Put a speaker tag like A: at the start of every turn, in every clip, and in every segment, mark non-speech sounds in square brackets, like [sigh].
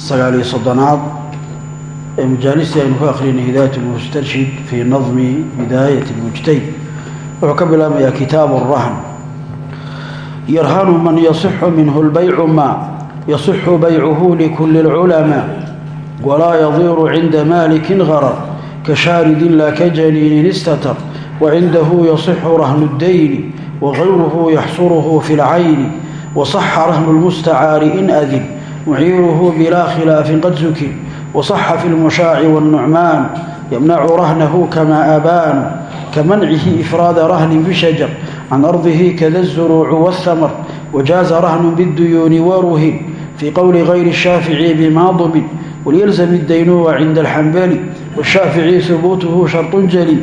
A: sagaaliyo soddonaad ee majaalistii aynu ku akrinay hidaayat lmustarshid fii nadmi bidaayat lmujtahid wuxuu ka bilaabmayaa kitaabu rahn yarhanu man yasixu minhu lbaycu ma yasixu baycuhu likuli اlculamaa walaa yadiru cinda malikin garar kashaaridin laa kajaniinin istatar wacindahu yasixu rahnu اddayni wagayruhu yaxsuruhu fi اlcayni wasaxa rahnu lmustacaari in adin muciiruhu bilaa khilaafin qad zukin wasaxa fi lmushaaci wاlnucmaan yamnacu rahnahu kamaa abaanu kamancihi ifraada rahnin bishajar can ardihi kada zuruucu wاthamar wajaaza rahnun bاduyuuni waruhin fii qowli gayri الshaafici bima dumin walyalzam اdaynuwa cinda alxambali wالshaafici hubuutuhu sharطun jali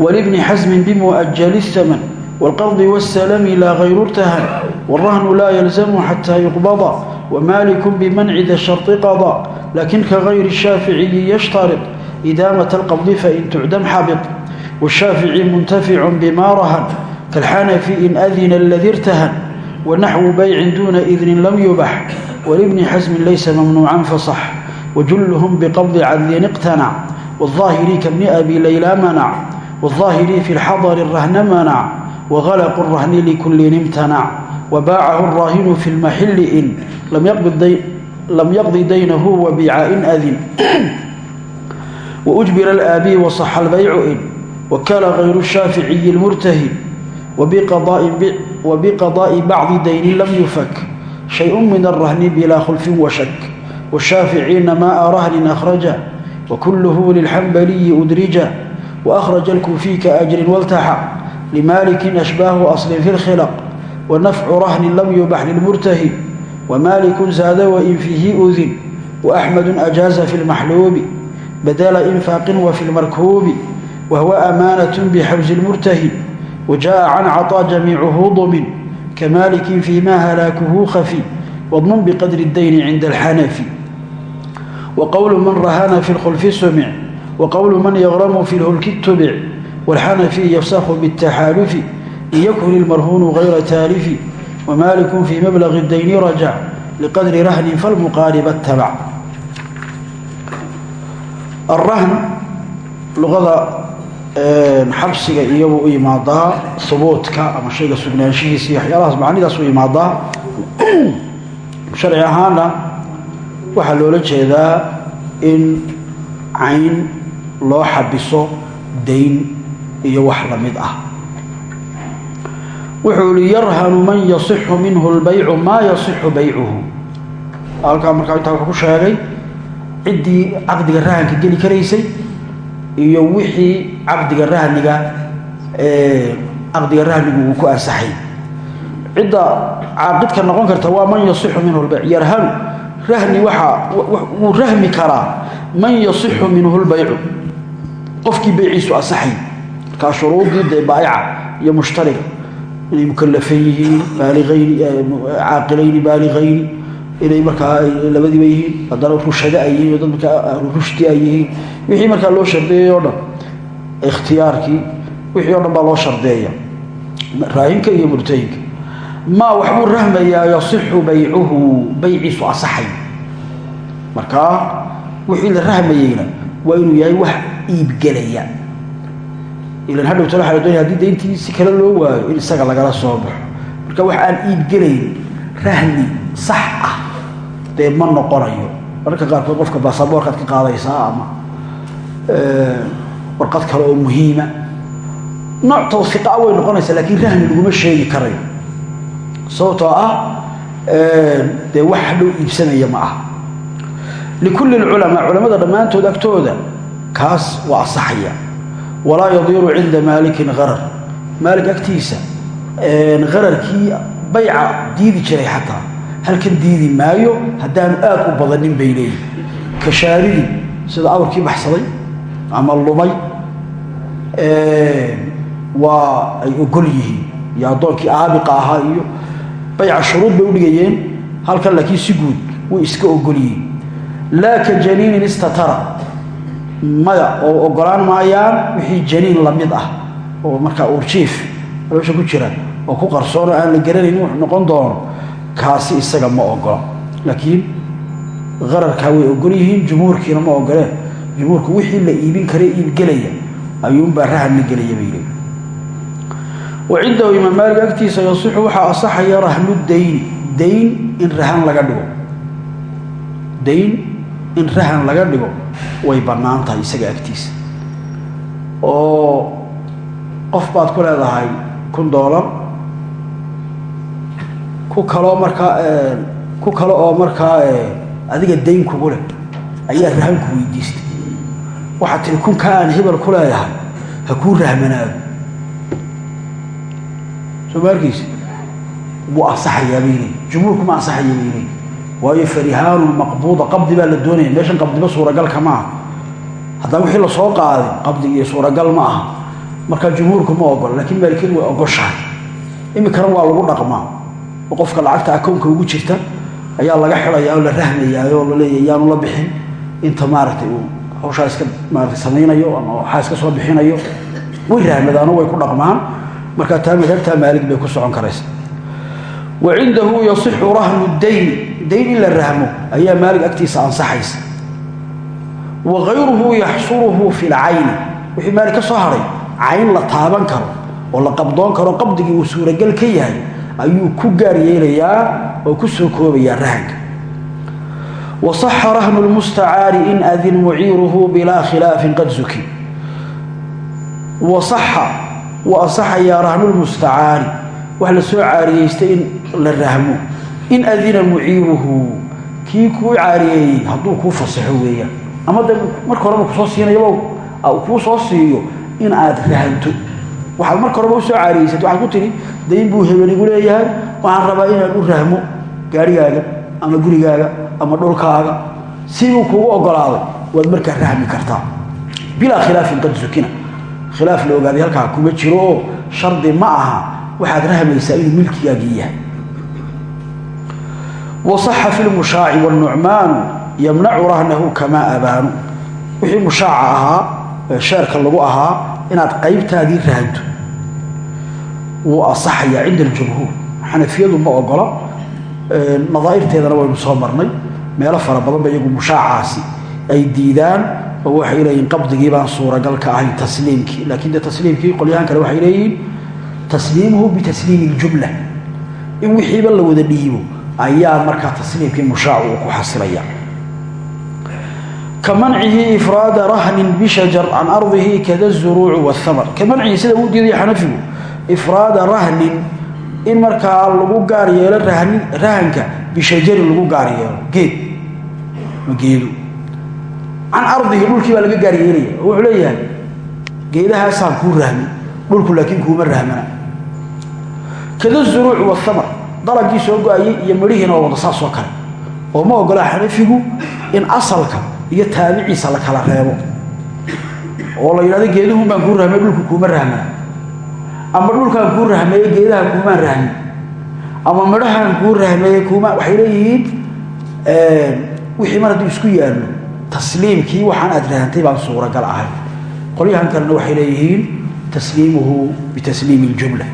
A: walibni xasmin bimu'ajali الthaman wاlqardi wاsalami laa gayru irtahan wاlrahnu laa yalzamu xataa yuqbada ومالك بمنع ذا الشرط قضى لكن كغير الشافعي يشترط إدامة القبض فإن تعدم حبط والشافعي منتفع بما رهن كالحنفي إن أذن الذي ارتهن ونحو بيع دون إذن لم يبح ولابن حزم ليس ممنوعا فصح وجلهم بقبض عدل اقتنع والظاهري كابن أبي ليلى منع والظاهري في الحضر الرهن منع وغلق الرهن لكل امتنع وباعه الراهن في المحل إن lam yaqdi daynahu wabicaain adin waujbira laabi wasaxa lbaycu in wakala hayru shaaficiyi lmurtahin wabiqadaa'i bacdi daynin lam yufak shayun min arahni bilaa khulfin washak washaaficiina maa rahnin akhraja wakuluhu lilxambaliyi udrija waakhraja alkuufiy ka ajrin waltaxa limaalikin ashbaahu aslin fi lkhilaq wanafcu rahnin lam yubax lilmurtahin ومالك زاد وإن فيه أذن وأحمد أجاز في المحلوب بدل إنفاق وفي المركوب وهو أمانة بحوز المرتهن وجاء عن عطى جميعه ضمن كمالك فيما هلاكه خفي واضمن بقدر الدين عند الحنفي وقول من رهان في الخلف سمع وقول من يغرم في الهلك اتبع والحنفي يفسخ بالتحالف إن يكن المرهون غير تالف ومالك في مبلغ الدين رجع لقدر رهن فالمقارب اتبع الرهن لغة xabsiga iyagu u imaadaa hubuudka ama shayga sugnaanshihiisa iyo waxyaalahaas macnidaas u imaadaa sharci ahaana waxaa loola jeedaa in cayn loo xabiso dayn iyo wax la mid ah wuxuu ihi yarhanu man yasixu minhu lbaycu maa yasixu baycuhu halkaa markaa intaa ku sheegay ciddii caqdiga rahanka geli karaysay iyo wixii caqdiga rahniga caqdiga rahnigu uu ku ansaxay. Cidda caaqidka noqon karta waa man yasixu minhu lbayc yarhanu rahni waxaa wuu rahmi karaa man yasixu minhu lbaycu qofkii bayciisu ansaxay markaa shuruudii dee baa'ica iyo mushtariga inay mukalafan yihiin caaqilayni baaligayni inay markaa labadiiba yihiin haddana rushado ay yihiin dad rushdi ay yihiin wixii markaa loo shardeeyey dhan ikhtiyaarkii wixii dhan baa loo shardeeya raahinka iyo murtayinka maa waxbuu rahmayaa yasixu baycuhu bayciisu asaxay markaa wixii la rahmayeyna waa inuu yahay wax iibgelaya ilan hadhow talo waxa la doonaya haddii dayntii si kale loo waayo in isaga lagala soo baxo. Marka wax aan iibgelayn rahni sax ah dee ma noqonayo. Mararka qaarkood qofka baasaboorkaad ka qaadaysaa ama warqad kale oo muhiima. Nooc tawsiiqaa way noqonaysaa laakiin rahni laguma sheegi karayo. Sababtoo ah dee wax hadhow iibsanaya ma ah likulli lculamaa culamada dhammaantood agtooda kaas waa asaxaya walaa yadiiru cinda maalikin harar maalik agtiisa hararkii bayca diidi jiray xataa. Halkan diidi maayo haddaanu aad u badanin bay leeyihiin kashaaridii sida awrkii baxsaday ama lumay waa ay ogol yihiin. Iyo addoonkii aabiqa ahaa iyo bayca shuruud bay udhigayeen halkan laakiin si guud way iska ogol yihiin. Laa ka janiinin istatara maya oo ogolaan maayaan wixii janiin la mid ah oo markaa urjiif meesha ku jira oo ku qarsoon oo aan la garanayn wuxuu noqon doono kaasi isaga ma ogola laakiin qararkaa way ogol yihiin jumhuurkiina ma ogoleen jumhuurku wixii la iibin kara iibgelaya ayuunbaa rahan la gelaya bay leeyiin wa cindahu imaam maalig agtiisa yasixu waxaa asaxaya rahnu dayni dayn in rahan laga dhigo. Dayn in rahan laga dhigo way bannaan tahay isaga agtiisa. Oo qof baad ku leedahay kun doolar ku kaloo markaa ku kale oo markaa adiga dayn kugu leh ayaa rahan ku weydiistay. Waxaad tiri kunka aan hebel ku leeyahay ha kuu rahmanaado soo ma arkaysa wuu ansaxayaa bay leeyi jumhuurku ma ansaxaya bay waayo farihaanu maqbuuda qabdi baa la doonaya. Meeshan qabdiba suuragalka ma aha haddana wixii la soo qaaday qabdi iyo suuragal ma aha. Markaa jumhuurku ma ogola lakiin maalikiyadu way ogoshahay. Iminkana waa lagu dhaqmaa. Qofka lacagta akownka ugu jirta ayaa laga xidhayaa oo la rahmayaa oo la leeyahy yaanu la bixin. Inta maaragtay uu hawshaa iska maarata samaynayo ama waxaa iska soo bixinayo. Way rahmadaano way ku dhaqmaan. Markaa taa madhabtaa maalig bay ku socon karaysa wa cindahu yasixu rahnu dayn dayn in la rahmo ayaa maalig agtiisa ansaxaysa wa gayruhu yaxsuruhu fi lcayni wixii maalig ka soo haray cayn la taaban karo oo la qabdoon karo qabdigii uu suuragal ka yahay ayuu ku gaar yeelayaa oo ku soo koobayaa rahanka wasaxa rahnu lmustacaari in adin muciiruhu wax la soo caariyeystay in la rahmo. In adina muciiruhu kii kuu caariyeeyey hadduu kuu fasaxo weeyaan. Ama de marka horeba ku soo siinayaba kuu soo siiyo in aad rahanto. Waxaad marka horeba u soo caariyeysat waxaad ku tihi dayn buu hebenigu leeyahay waxaan rabaa inaan u rahmo gaarigaaga ama gurigaaga ama dhulkaaga. Siduu kugu ogolaaday waad markaa rahmi kartaa. Bilaa khilaafin qad sukina khilaaf la ogaaday halkaa kuma jiro shardi ma aha waxaad rahmaysaa inuu milkigaagii yahay. Wasaxa fi lmushaaci wاlnucmaanu yamnacu rahnahu kamaa abaanu. Wixii mushaaca ahaa ee sheerka lagu ahaa inaad qaybtaadii rahanto wuu asaxayaa cinda aljumhuur. Xanafiyadu ma ogola nadaa'irteedana waynu soo marnay. Meelo fara badan ba iyagu mushaacaasi ay diidaan oo waxay leeyihiin qabdigii baan suuragal ka ahayn tasliimkii. Laakiin de tasliimkii qolyahaan kale waxay leeyihiin tasliimuhu bitasliimi iljumla in wixiiba la wada dhiibo ayaa markaa tasliimkii mushaacu uu ku xasilaya ka mancihi ifraada rahnin bishajar can ardihi kada zuruucu wahamar ka mancihi sida uu diidaya xanafigu ifraada rahnin in markaa lagu gaar yeelo rahanka bishajarin lagu gaar yeelo. Geed. Ma geedo. Can ardihi dhulkii baa laga gaar yeelaya. Oo wuxuu leeyahay geedahaasaan kada zuruuc wahamar dalagii soo go'ayay iyo midhihiina waa wada saas oo kale. Oo ma ogola xanafigu in asalka iyo taabiciisa la kala reebo. Oo la yidhahdo geeduhun baan kuu rahmay dhulku kuuma rahmana ama dhulkaan kuu rahmeeye geedaha kuumaan rahmin ama midhahaan kuu rahmeeye kuuma waxay leeyihiin wixii mar hadduu isku yaallo tasliimkii waxaan aad rahantay baan suuragal ahay. Qolyahan kalena waxay leeyihiin tasliimuhu bitasliimi اljumla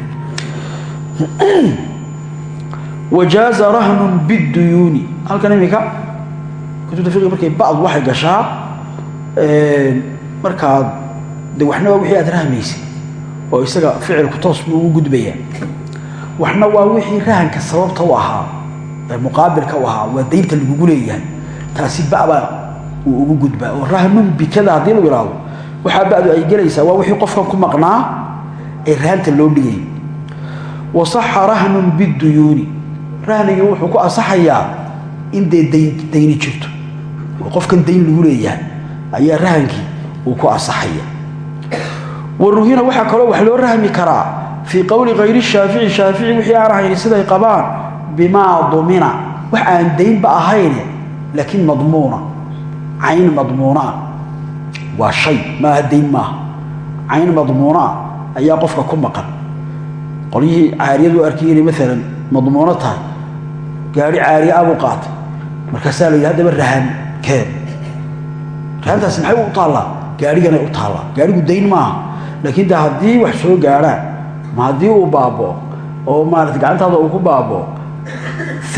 A: [clears throat] wajaaza rahnun biduyuuni halkan iminka kutubta fiqiga markay bacdu waxay gashaa markaad de waxna waa wixii aad rahmaysay oo isaga ficilku toos buu ugu gudbayaa. Waxna waa wixii rahanka sababta u ahaa ee muqaabilka u ahaa waa daynta lagugu leeyahay. Taasi ba'baa uu ugu gudbaa oo rahnun bikada haddii lagu ihahdo waxaa ba'du ay gelaysaa waa wixii qofkan ku maqnaa ee rahanta loo dhigayay wasaxa rahnun biduyuuni. Rahnigii wuxuu ku ansaxayaa in dee dayn dayni jirto. Oo qofkan dayn lagu leeyahay ayaa rahankii uu ku ansaxaya waruhina waxaa kaloo wax loo rahmi karaa fii qowli kayri shaafici shaafici wixii aan ahayn siday qabaan bimaa dumina. Wax aan daynba ahayne laakiin madmuuna. Cayn madmuunaa waa shay maaha dayn maaha. Cayn madmuunaa ayaa qofka qolyihii caariyadu arkay inay maalan madmuuno tahay. Gaari caariya abuu qaatay. Markaasaa la yidhi haddaba rahan keen. Rahantaasi maxay u taallaa? Gaariganay u taallaa. Gaarigu dayn maaha. Laakiin de haddii wax soo gaadhaan ma haddii uu baaboo oo maarata gacantaada uu ku baaboo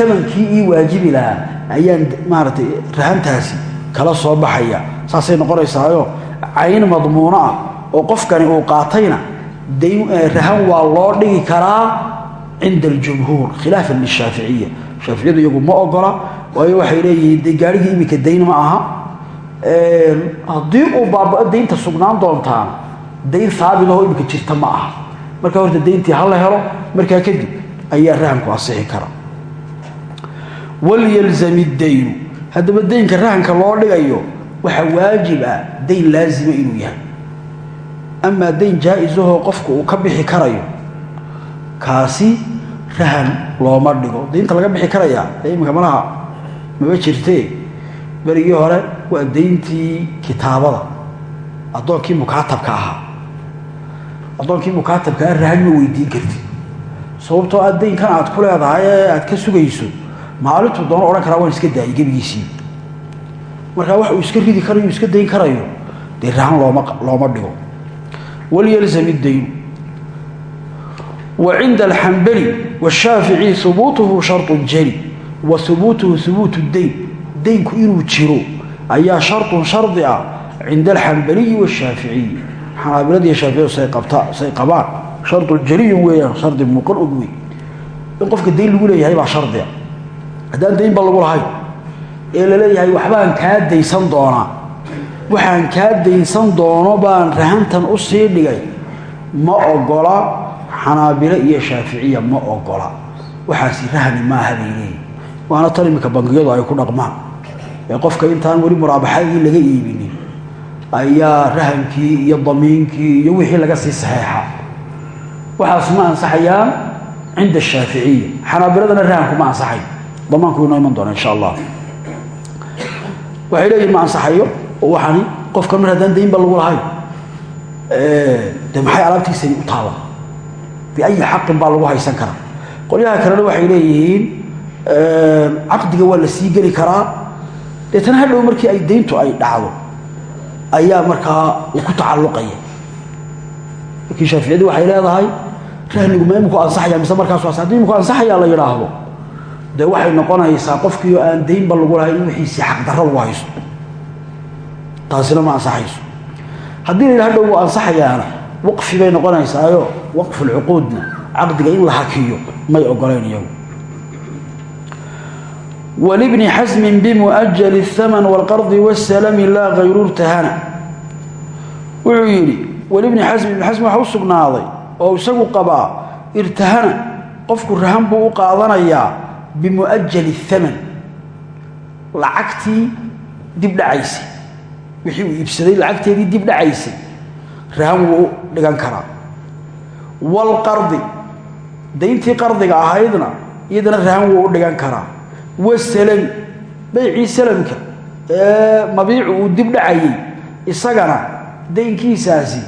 A: amankii ii waajibi lahaa ayaan maaratay rahantaasi kala soo baxaya. Saasay noqonaysaayo cayn madmuuno ah oo qofkani uu qaatayna rahan waa loo dhigi karaa cinda aljumhuur khilaafan lishaaficiya shaaficiyadu iyagu ma ogola waayo waxay leeyihiin de gaarigii iminka dayn ma aha. Haddii uu baabao daynta sugnaan doontaan dayn haabitaho iminka jirta ma aha. Markaa horta dayntii ha helo markaa kadib ayaa rahanku asixi kara. Walyalzami daynu haddaba daynka rahanka loo dhigayo waxaa waajib ah dayn laazima inuu yahay amaa dayn jaa-isahoo qofku uu ka bixi karayo. Kaasi rahan looma dhigo. Daynta laga bixi karayaa ee iminka malaha maba jirtee berigii hore waa dayntii kitaabada. Addoonkii mukaatabka ahaa. Addoonkii mukaatabkaa rahan ma weydiin kartid sababtoo aad daynkan aad ku leedahay ee aad ka sugayso maalintuu doono odhan karaa waan iska daayay gebigiisii. Markaa wax uu iska ridi karayo iska dayn karayo dee rahan looma looma dhigo walyalzam idaynu wa cinda alxambali washaafici hubuutuhu sharun jali wa hubuutuhu hubuutu dayn. Daynku inuu jiro ayaa sharun shardi ah cinda alxambaliyi washaaficiyi xanaabiladiiyo shaaficiyadu say qabaan. Sharun jaliyun weeyaan shardi muuqan og wey in qofka dayn lagu leeyahay baa shardia haddaan dayn ba lagu lahayn. Ee la leeyahay waxbaan kaa daysan doonaa waxaan kaa daynsan doono baan rahantan u sii dhigay. Ma ogola xanaabilo iyo shaaficiya ma ogola. Waxaasi rahni maaha bay waana tan iminka bangiyadu ay ku dhaqmaan. Ee qofka intaan weli muraabaxadii laga iibinin ayaa rahankii iyo damiinkii iyo wixii laga sii saxeexa. Waxaas ma ansaxayaan cinda ashaaficiya xanaabiladana rahanku ma ansaxayo damaanku inoo iman doona insha allah. Waxay leeyihiin ma ansaxayo oo waxaani qofka mar haddaan daynba lagu lahayn. De maxay alaabtiisani u taala biayi xaqin baa lagu haysan karaa. Qolyaha kalena waxay leeyihiin caqdiga waa la sii geli karaa. Deetana hadhow markii ay dayntu ay dhacdo ayaa markaa uu ku tacalluqaya. Laakiin shaaficiyadu waxay leedahay rahnigu ma iminku ansaxaya mise markaasu as haddii iminku ansaxayaa la yidhaahdo. Dee waxay noqonaysaa qofkii oo aan daynba lagu lahayn in wixiisii xaqdarro lagu haysto taasina ma ansaxayso haddii la yidhaha dhow wuu ansaxayaana waqfi bay noqonaysaayo waqfulcuquudna caqdiga in la hakiyo may ogoleen iyagu walibni xasmin bimu'ajali الthaman wاlqardi wاsalami laa hayru irtahana wuxuu yidhi walibni xasmi ibni xasmi waxa u sugnaaday oo isagu qabaa irtahana qofku rahan buu u qaadanayaa bimu'ajali الthaman lacagtii dib dhacaysay wixii uu iibsaday lacagteedii dib dhacaysay. Rahan wuu dhigan karaa. Waalqardi dayntii qardiga ahaydna iyadana rahan wuu u dhigan karaa. Wasalami baycii salamka ee mabiicu uu dib dhacayey isagana daynkiisaasi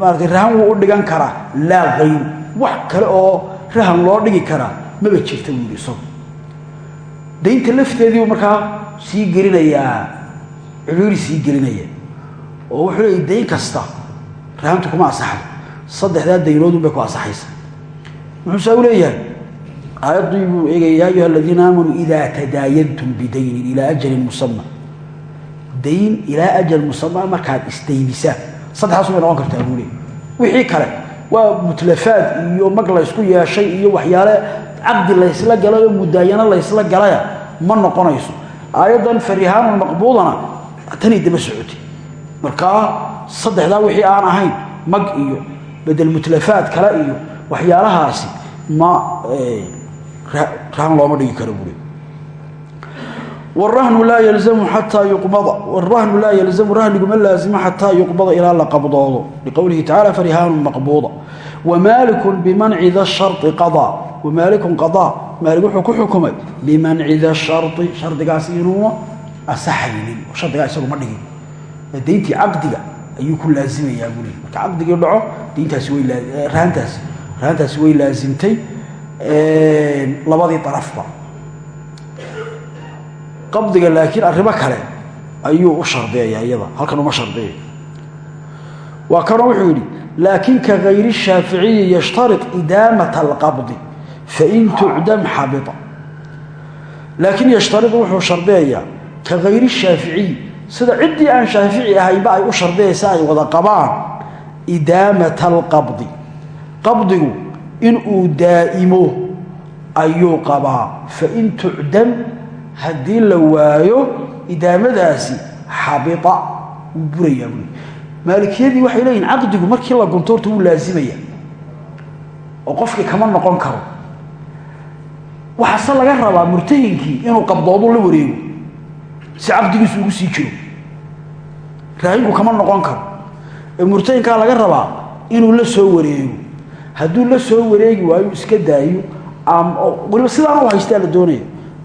A: maarata rahan wuu u dhigan karaa. Laa hayru wax kale oo rahan loo dhigi karaa. Maba jirta yidhi isagu daynta lafteediibu markaa sii gelinayaa culuuli sii gelinaya oo wuxuu leeyay dayn kasta rahantu kuma asaxdo saddexdaa daynoodun bay ku asaxaysa muxuu saa u leeyahay aayaddii buu eegaya yaa ayuha aladiina aamanuu idaa tadaayantum bidaynin ilaa ajalin musama dayn ilaa ajal musama markaad isdaynisaan saddexdaasu bay noqon kartaa buu leey wixii kale waa mutlafaad iyo mag laysku yeeshay iyo waxyaale caqdi laysla galay oo mudaayano laysla galaya ma noqonayso. Aayaddan farihaanun maqbuudana tanay daba socotay. Markaa saddexdaa wixii aan ahayn mag iyo bedel mutlafaad kale iyo waxyaalahaasi ma rahan looma dhigi karo buuri wrahnu laa yalzamu xataa yuqbada. Wrahnu laa yalzamu rahnigu ma laazimo xataa yuqbada ilaa la qabdoodo. Liqowlihi tacala farihaanun maqbuuda. Wamaalikun bimanci da sharطi qadaa. Wamaalikun qadaa. Maalig wuxuu ku xukumay bimanci da shari shardigaas inuuna asaxaynin oo isagu ma dhigin. Dayntii caqdiga ayuu ku laazimayaa buu leey marka caqdigii dhaco dayntaasi way rahantaasi rahantaasi way laasimtay labadii darafba. Qabdiga laakiin arrimo kale ayuu u shardiyayaa iyada halkan uma shardiyayo waa kanoo wuxuu yidhi laakin ka gayri shaaficiyi yashtarit idaamata alqabdi fain tucdam xabita laakiin yashtarid wuxuu shardiyayaa ka shaaficiyi sida ciddii aan shaafici ahaynba ay u shardiyaysa ay wada qabaan idaamata alqabdi qabdigu inuu daa'imo ayuu qabaa. Fain tucdam haddii la waayo idaamadaasi xabita wuu burayaa buui maalikiyadii waxay leeyihiin caqdigu markii la gunto horta wuu laazimaya. Oo qofkii kama noqon karo. Waxaase laga rabaa murtahinkii inuu qabdoodu la wareego si caqdigiisu ugu sii jiro. Raahinku kama noqon karo. Ee murtahinkaa laga rabaa inuu la soo wareego. Hadduu la soo wareegi waayo iska daayo waliba sidaana u haystaa la doonaya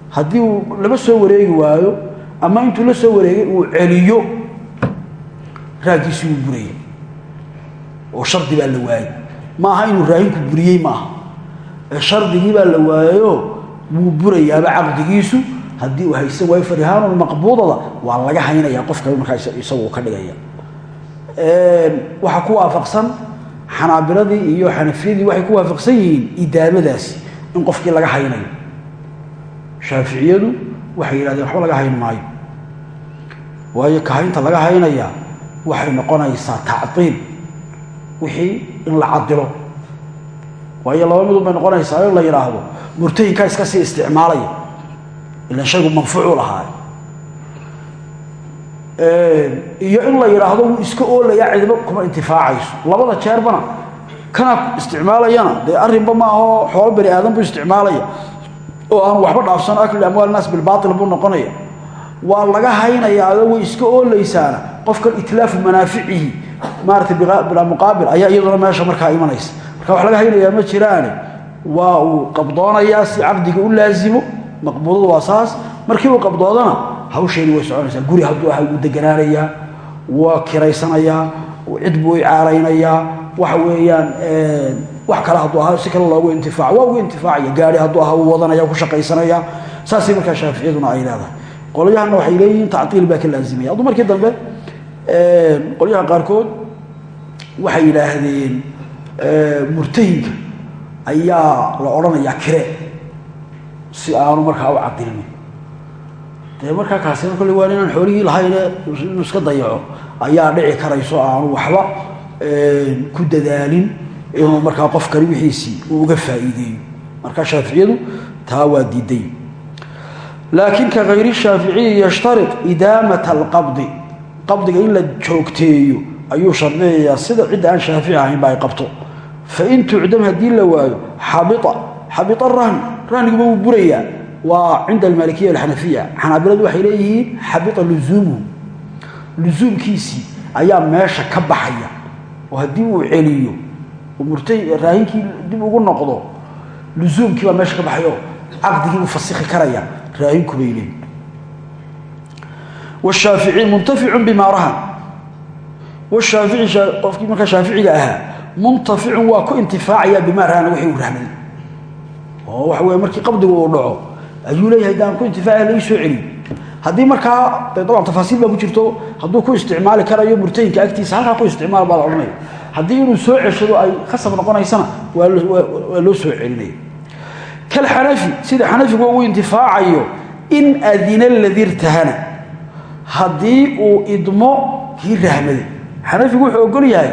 A: haddii uu lama soo wareegi waayo ama intuu la soo wareegay uu celiyo raaggiisii wuu buraya. Oo shardi baa la waayey ma aha inuu raahinku buriyey maaha ee shardigii baa la waayo wuu burayaaba caqdigiisu haddii uu haysan waayo farihaanun maqbuudada waa laga haynaya qofka markaa isagu ka dhigaya. Waxaa ku waafaqsan xanaabiladii iyo xanafiyadii waxay ku waafaqsan yihiin idaamadaasi in qofkii laga haynayo. Shaaficiyadu waxay yidhahdeen waxba laga hayn maayo. Waayo kahaynta laga haynayaa waxay noqonaysaa tacdiil wixii in la cadilo waayo laba midun bay noqonaysaa in la yidhaahdo murtahinkaa iska sii isticmaalaya ilan shaygu manfuucu lahaa. Iyo in la yidhaahdo wuu iska oolayaa cidiba kuma intifaacayso. Labada jeerbana kana isticmaalayana. Dee arrinba ma aho xoolo bani aadan buu isticmaalaya. Oo aan waxba dhaafsan akli amwaal naas bilbaatil buu noqonaya. Waa laga haynayaa adoo way iska oolaysaana qofkan itlaafu manaaficihi maarata bilaa muqaabil ayaa iyaduna meesha markaa imanaysa. Marka wax laga haynayaa ma jiraane. Waa uu qabdoonayaa si caqdiga u laazimo maqbuudadu waa saas. Markii uu qabdoodana hawsheedi way soconaysaa. Guri hadduu aha wuu deganaanayaa waa kiraysanayaa cid buu icaaraynayaa waxa weeyaan wax kale hadduu ahaa si kale loogu intifaac. Waa ugu intifaacaya gaari hadduu ahaa wuu wadanaya ku shaqaysanaya. Saasay markaa shaaficiyaduna ay leedahay. Qolyahanna waxay leeyihiin tactiil baa ka laazimaya. Hadduu markii dambe qolyaha qaarkood waxay yidhaahdeen murtahinka ayaa la odhanayaa kire si aanu markaa u cadilmin dee markaa kaasina kolle waa inaan xoolihii lahayne inuu iska dayaco ayaa dhici karayso aanu waxba ku dadaalin inuu markaa qofkani wixiisii uu uga faa'iideeyo. Marka shaaficiyadu taa waa diiday. Laakiin ka hayri shaaficiyi yashtarit idaamata alqabdi qabdiga in la joogteeyo ayuu shardiyayaa sida cidda aan shaafici ahaynba ay qabto. Fain tucdam haddii la waayo xabia xabia rahn rahniguba wuu burayaa waa cinda almaalikiya alxanafiya xanaabiladu waxay leeyihiin xabia luzuumuhu luzuumkiisii ayaa meesha ka baxaya. Oo haddii uu celiyo. Oo murtay raahinkii dib ugu noqdo luzuumkii baa meesha ka baxayo. Caqdigii uu fasikhi karaya. Raahinku bay leeyihiin washaafici muntaficun bimaa rahan washaafici qofkii markaa shaaficiga ahaa muntaficun waa ku intifaacaya bimaa rahana wixii oo waxa weye markii qabdigu uu dhaco ayuu leeyahay daan ku intifaacaya laii soo celiyo haddii markaa de dabcan tafaasiil baa ku jirto hadduu ku isticmaali karayo murtayinka agtiisa halkaa ku isticmaal baa la odhanaya. Haddii soo ceshado ay khasab noqonaysana waa loo soo celinaya. Kalxanafi sida xanafigu ugu intifaacayo in adina ladii irtahana haddii uu idmo kii rahmaday xanafigu wuxuu ogol yahay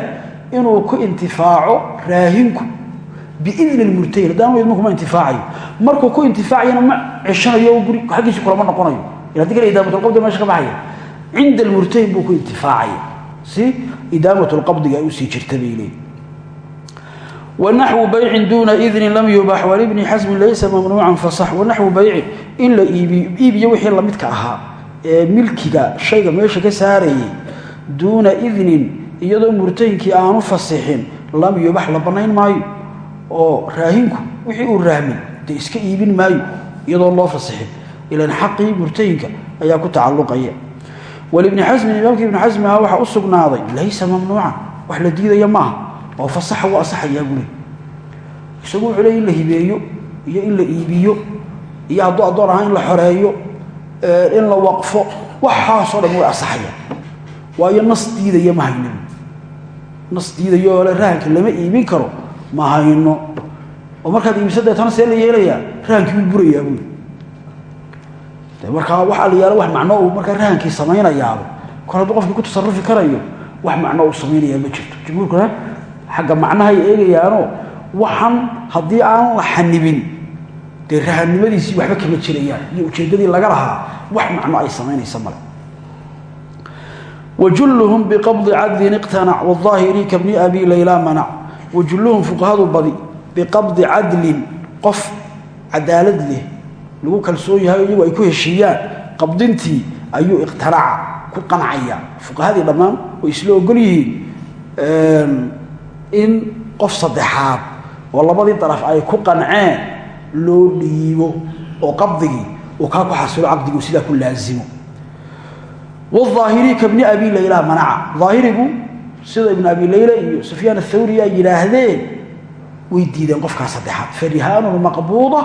A: inuu ku intifaaco raahinku biidni lmurtahin haddaan idmo kuma intifaacayo markuu ku intifaacayana ma ceshanayo guri xaggiisi kulama noqonayo adi kale idaamatulqabdi meesha ka baxaya cinda almurtahin buu ku intifaacaya si idaamatulqabdiga ay u sii jirta bay leeyi wanaxwu baycin duuna idnin lam yubax walibni xasmin laysa mamnuucan fasax wanaxwu baycin in la iibiyo iibiyo wixii lamidka ahaa ee milkiga shayga meesha ka saarayay duuna iyadoo murtahinkii aanu fasixin lam yubax la bannayn maayo oo raahinku wixii uu rahmin dee iska iibin maayo iyadoo loo fasixin ilan xaqii murtayinka ayaa ku tacalluqaya. Walibni xasmin imaamka ibni xasmi aha waxaa u sugnaaday laysa mamnuucan wax la diidaya maaha oo fasaxa wuu asaxayaa bule isagu wuxuu in la hibeeyo iyo in la iibiyo iyo hadduu addoon ahaa la xoreeyo in la waqfo waxaasoo dhan way asaxayaan. Waayo nas diidaya ma hayno nas diidayo oo le rahanka lama iibin karo ma oo markaad iibisa deetana see la yeelayaa rahankii wuu burayaa markaa waxaa la yaalla wax macno uu markaa rahankii samaynayaaba. Kor hadduu ku tasarufi karayo wax macno uu samaynayaa ma jirto. Jumhuurkuna xagga macnahay eegayaanoo waxan haddii aan la xanibin dee rahannimadiisii waxba kama jirayaan. Iyo ujeeddadii laga lahaa wax macno ay samaynaysa male. Wajulluhum biqabdi cadlin iqtanac waaahiri kabni abi layla manac wajulluhum fuqahadu badi biqabdi cadlin qof cadaalad leh lagu kalsoon yahay iyagu ay ku heshiiyaan qabdintii ayuu iqtanaca ku qancaya fuqahadii dhammaan way isla ogol yihiin in qof saddexaad oo labadii daraf ay ku qanceen loo dhiibo oo qabdigii uu kaa ku xasilo caqdigu sidaa ku laazimo waaahiri kabni sida ibn abi layla iyo sufyaan athawri ay yidhaahdeen way diideen qofkaa saddexaad. Farihaanun maqbuuda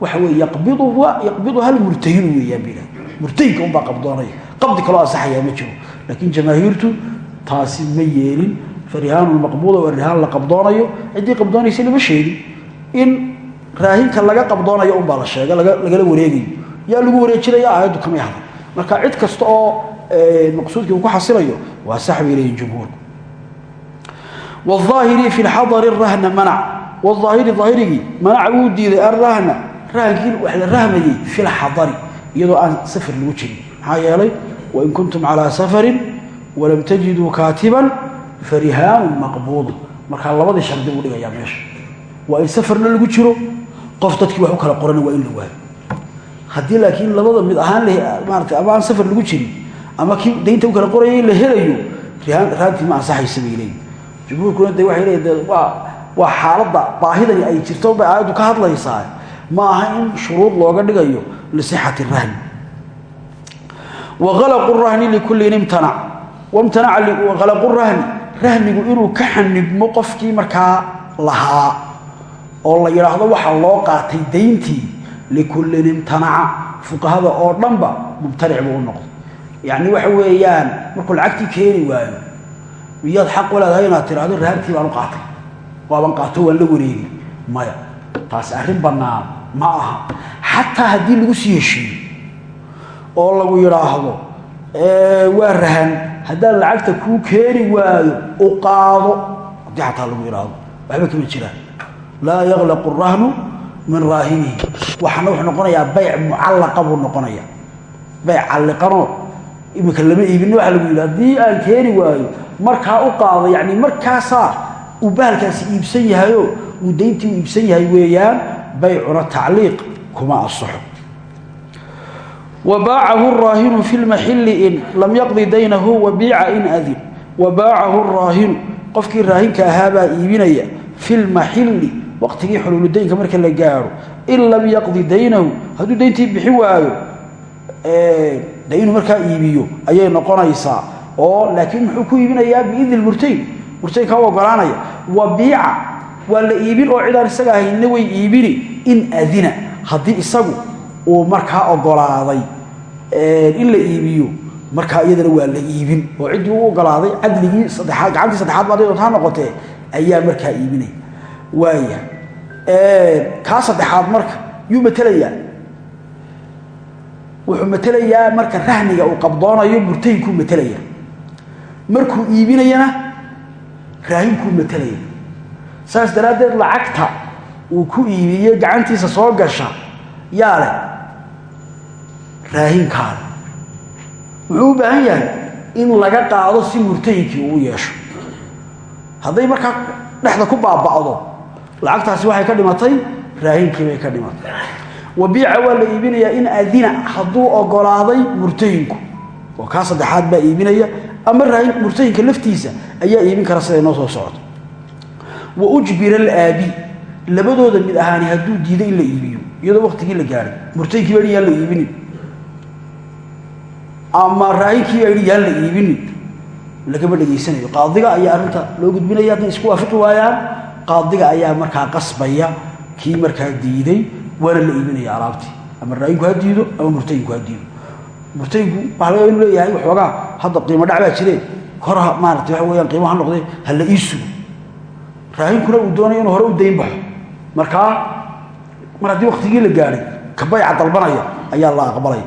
A: waxa weye yaqbiduha almurtahinu weeyaan ba yidhahde murtahinka unbaa qabdoonaya. Qabdi kaloo ansaxayaa ma jiro. Laakiin jamaahiirtu taasi ma yeelin. Farihaanun maqbuuda waa rihaan la qabdoonayo. Ciddii qabdoonaysa lama sheegin. In raahinka laga qabdoonayo unbaa la sheega lagala wareegayo. Yaa lagu wareejinaya aayaddu kamay hadal marka cid kasta oo maqsuudkii uu ku xasilayo waa sax bay waaahiri fi lxadari rahna manac waaahiri aahirigii manaca wuu diiday arrahna rahankii wax la rahmayey fi lxadari iyadoo aan safar lagu jirin maxaa yeelay wain kuntum calaa safarin walam tajiduu kaatiban farihaanun maqbuuda markaa labadii shardi buu dhigayaa meesha waa in safarna lagu jiro qof dadkii wax u kala qorana waa in la waayo haddii laakiin labada mid ahaan maarata ama aan safar lagu jirin ama kii daynta u jumhuurkuna de leeyihiin de waa xaaladda baahidani ay jirto bay aayaddu ka hadlaysaa. Ma aha in shuruud looga dhigayo lisixati rahni wakalaqu rahni likullin imtanac wamtanaca kalaqu rahni. Rahnigu inuu ka xanibmo qofkii markaa lahaa oo la yidhaahdo waxa loo qaatay dayntii likullin imtanaca fuqahada oo dhanba mubtanic buu u noqday. Waxa weeyaan markuu lacagtii keeni waayo miyaad xaq u leedahay inaad tidhahdo rahantii baan u qaatay. Waaban qaato waan la wareegay maya taasi arrin bannaan. Ma aha. Xataa haddii lagu sii heshiiyo oo lagu yidhaahdo waa rahan haddaan lacagta kuu keeni waayo u qaado haddii xataa lagu yidhaahdo waxba kama jiraan. Laa yaklaqu rahnu min raahinihi. Waxaana wuxuu noqonayaa bayc mucallaqa buu noqonaya bayc calliqanoo iminka lama iibin waxa lagu yidhi aan keeni waayo markaa u qaado yacni markaasaa uu bahalkaasi iibsan yahayo uu dayntii u iibsan yahay weeyaan baycuna tacliiq kuma asaxo wa baacahu raahinu fi lmaxilli in lam yaqdi daynahu wa biica in adin wa baacahu raahinu qofkii raahinka ahaabaa iibinaya fi lmaxilli waqtigii xuluuludaynka marka la gaaro. In lam yaqdi daynahu hadduu dayntii bixi waayo de markaa iibiyo ayay noqonaysaa. Oo laakiin muxuu ku iibinayaa biidni murtayn murtaynkaa u ogolaanaya wa biica waa la iibin oo cidaan isaga ahaynna way iibini. In adina haddii isagu uu markaa ogolaaday in la iibiyo markaa iyadana waa la iibin. Oo ciddii u ogolaaday cadligii saddexaad gacantii saddexaad ba aday ha noqotee ayaa markaa iibinaya waaya kaa saddexaad marka yuu matelayaa wuxuu matelayaa marka rahniga uu qabdoonayo murtahinkuu matalaya markuu iibinayana raahinkuu matalaya saas daraaddeed lacagta uu ku iibiye gacantiisa soo gasha yaa leh raahinkaale wuxuu u baahan yahay in laga qaado si murtahinkii uu yeesho. Hadday markaa dhexda ku baaba'do lacagtaasi waxay ka dhimatay raahinkii bay ka dhimatay wabiica waa la iibinayaa in adina hadduu ogolaaday murtahinku oo kaa saddexaad baa iibinaya ama raahin murtahinka laftiisa ayaa iibin kara siday noo soo socoto. Wa ujbira alaabi labadooda mid ahaani hadduu diido in la iibiyo iyadoo waktigii la gaadhay murtaynkii baa yaan la iibinin. Ama raayinkii baa yaan la iibinin. Lagama dhegaysanayo qaadiga ayaa arrinta loo gudbinaya hadday isku waafaqi waayaan qaadiga ayaa markaa qasbaya kii markaa diiday waana la iibinaya alaabtii. Ama raayinku ha diido ama murtayinku ha diido murtayinku waxa laga inu leeyahay waxoogaa hadda qiimo dhac baa jire hor maarata waxa weyaan qiimo ha noqdee ha la ii sugo. Raayinkuna uu doonayo inuu hore u dayn baxo. Markaa mar haddii waktigii la gaadhay ka bayca dalbanaya ayaa la aqbalaya.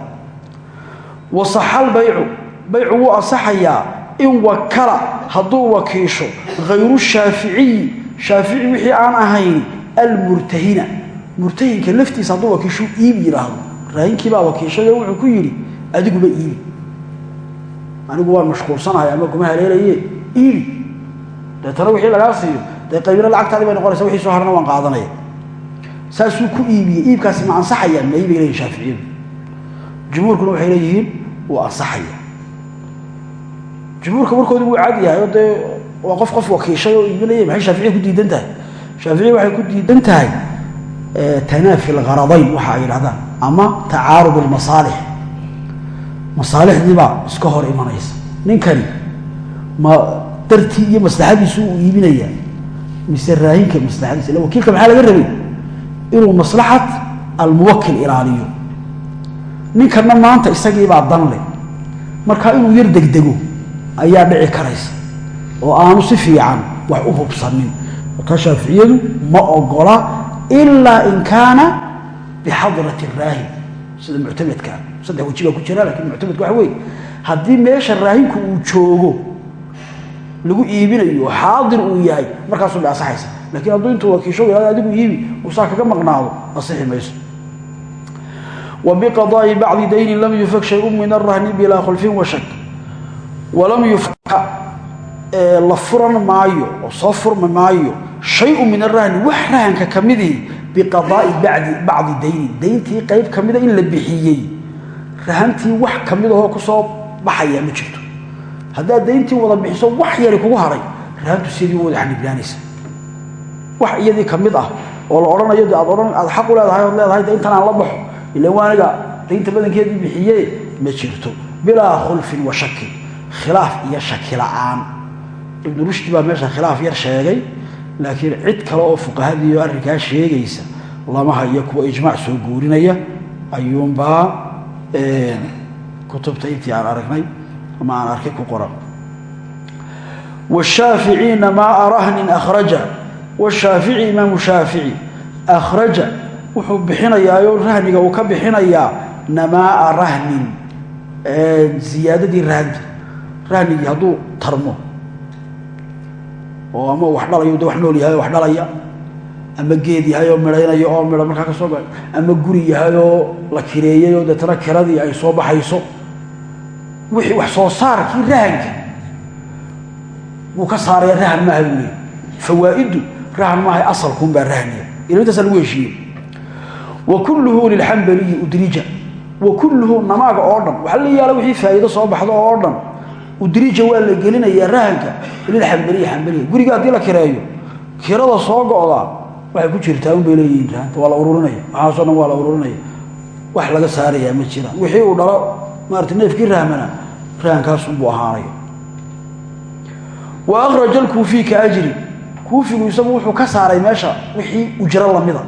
A: Wasaxal baycu. Baycu wuu ansaxayaa in wakala hadduu wakiisho hayru shaaficiyi shaafici wixii aan ahayn almurtahina murtahinka laftiisa hadduu wakiishu iibi yidhaahdo. Raahinkiibaa wakiishayo wuxuu ku yidhi adiguba iibi. Anigu waan mashquulsanahay ama kuma haleelaye. Iibi. Deetana wixii lagaa siiyo dee qaybina lacagtaadii bay noqonaysa wixii soo harana waan qaadanaya. Saasuu ku iibiyey. Iibkaasi ma ansaxayaan may bay leeyihiin shaaficiyadu. Jumhuurkuna waxay leeyihiin wuu ansaxaya. Jumhuurka warkoodu wuu caadi yahay dee waa qof qof wakiishay oo iibinaya. Maxay shaaficiya ku diidan tahay? Shaaficiya waxay ku diidan tahay tanaafi lgharadayn waxa ay yidhahdaan ama tacaarud almasaalix. Masaalixdiibaa iska hor imanaysa. Ninkani ma dartii iyo maslaxadiisu uu iibinaya mise raahinka maslaxadiisa wakiilka maxaa laga rabay? Inuu maslaxat almuwakil ilaaliyo. Ninkana maanta isagiibaa dan leh. Markaa inuu yar degdego ayaa dhici karaysa. Oo aanu si fiican wax u hubsanin. Markaa shaaficiyadu ma ogola ilaa in kaana bixadrati raahin sida muctamedkaa saddex waji baa ku jira laakiin muctamedka waxa weye haddii meesha raahinku uu joogo lagu iibinayo xaadir uu yahay markaasuu bay ansaxaysa lakiin hadduu intuu wakiisho yahado adigu iibi uusaa kaga maqnaado ansixi mayso biqadaa'i bacdi daynin lam yufak shayun min arahni bilaa khulfin wa shak walam yufka la furan maayo oo soo furmi maayo shayun min arahni wax rahanka ka midii biqadaa'i bacdi daynin dayntii qayb ka mida in la bixiyey rahantii wax ka mid ahoo ku soo baxaya ma jirto haddaad dayntii wada bixiso wax yari kugu haray rahantu sidii u wada xaniblaanaysa wax iyadii ka mid ah oo la odhanayo de aad aad xaq u leedahay ood leedahay de intan aan la baxo ila waa aniga daynta badankeedii bixiye ma jirto bilaa khulfin wa shakin khilaaf iyo shaki la'aan ibnu laakiin cid kale oo fuqahadiiyo arrinkaa sheegaysa lama hayo kuwa ijmaac soo guurinaya ayuunbaa kutubta intii aan aragnay ama aan arkay ku qoran. Washaaficiina maa rahnin akhraja. Washaafici imaamu shaafici akhraja wuxuu bixinayaayoo rahniga uu ka bixinayaa namaaa rahnin ziyaadadii rahanta rahnigii hadduu tarmo oo ama wax dhalayo de wax nool yahay wax dhalaya ama geed yahay oo midhaynayo oo midho markaa ka soo ba ama guri yahay oo la kireeyey oo deetana kiradii ay soo baxayso wixii wax soo saarkii rahanka wuu ka saaraya rahan maaha buu fawaa'idu rahan maaha asalkuunbaa rahniya ila intaasa lagu heshiiye wa lilxambaliyi udrija. Wa namaaga oo dhan waxa la yaalla wixii faa'iido soo baxdo oo dhan udrija waa la gelinayaa rahanka. Lilxambaliyi xambaliya guriga haddii la kireeyo kirada soo go'daa waxay ku jirtaa un bay leeyihiin rahanta waa la ururinaya. Waxaasoo dhan wax laga saarayaa ma jiraan wixii uu dhalo maarata neefkii rahmana rahankaasunbuu ahaanaya wa akhraja alkuufiy ka ajri. Kuufigu isagu wuxuu ka saaray meesha wixii ujro lamida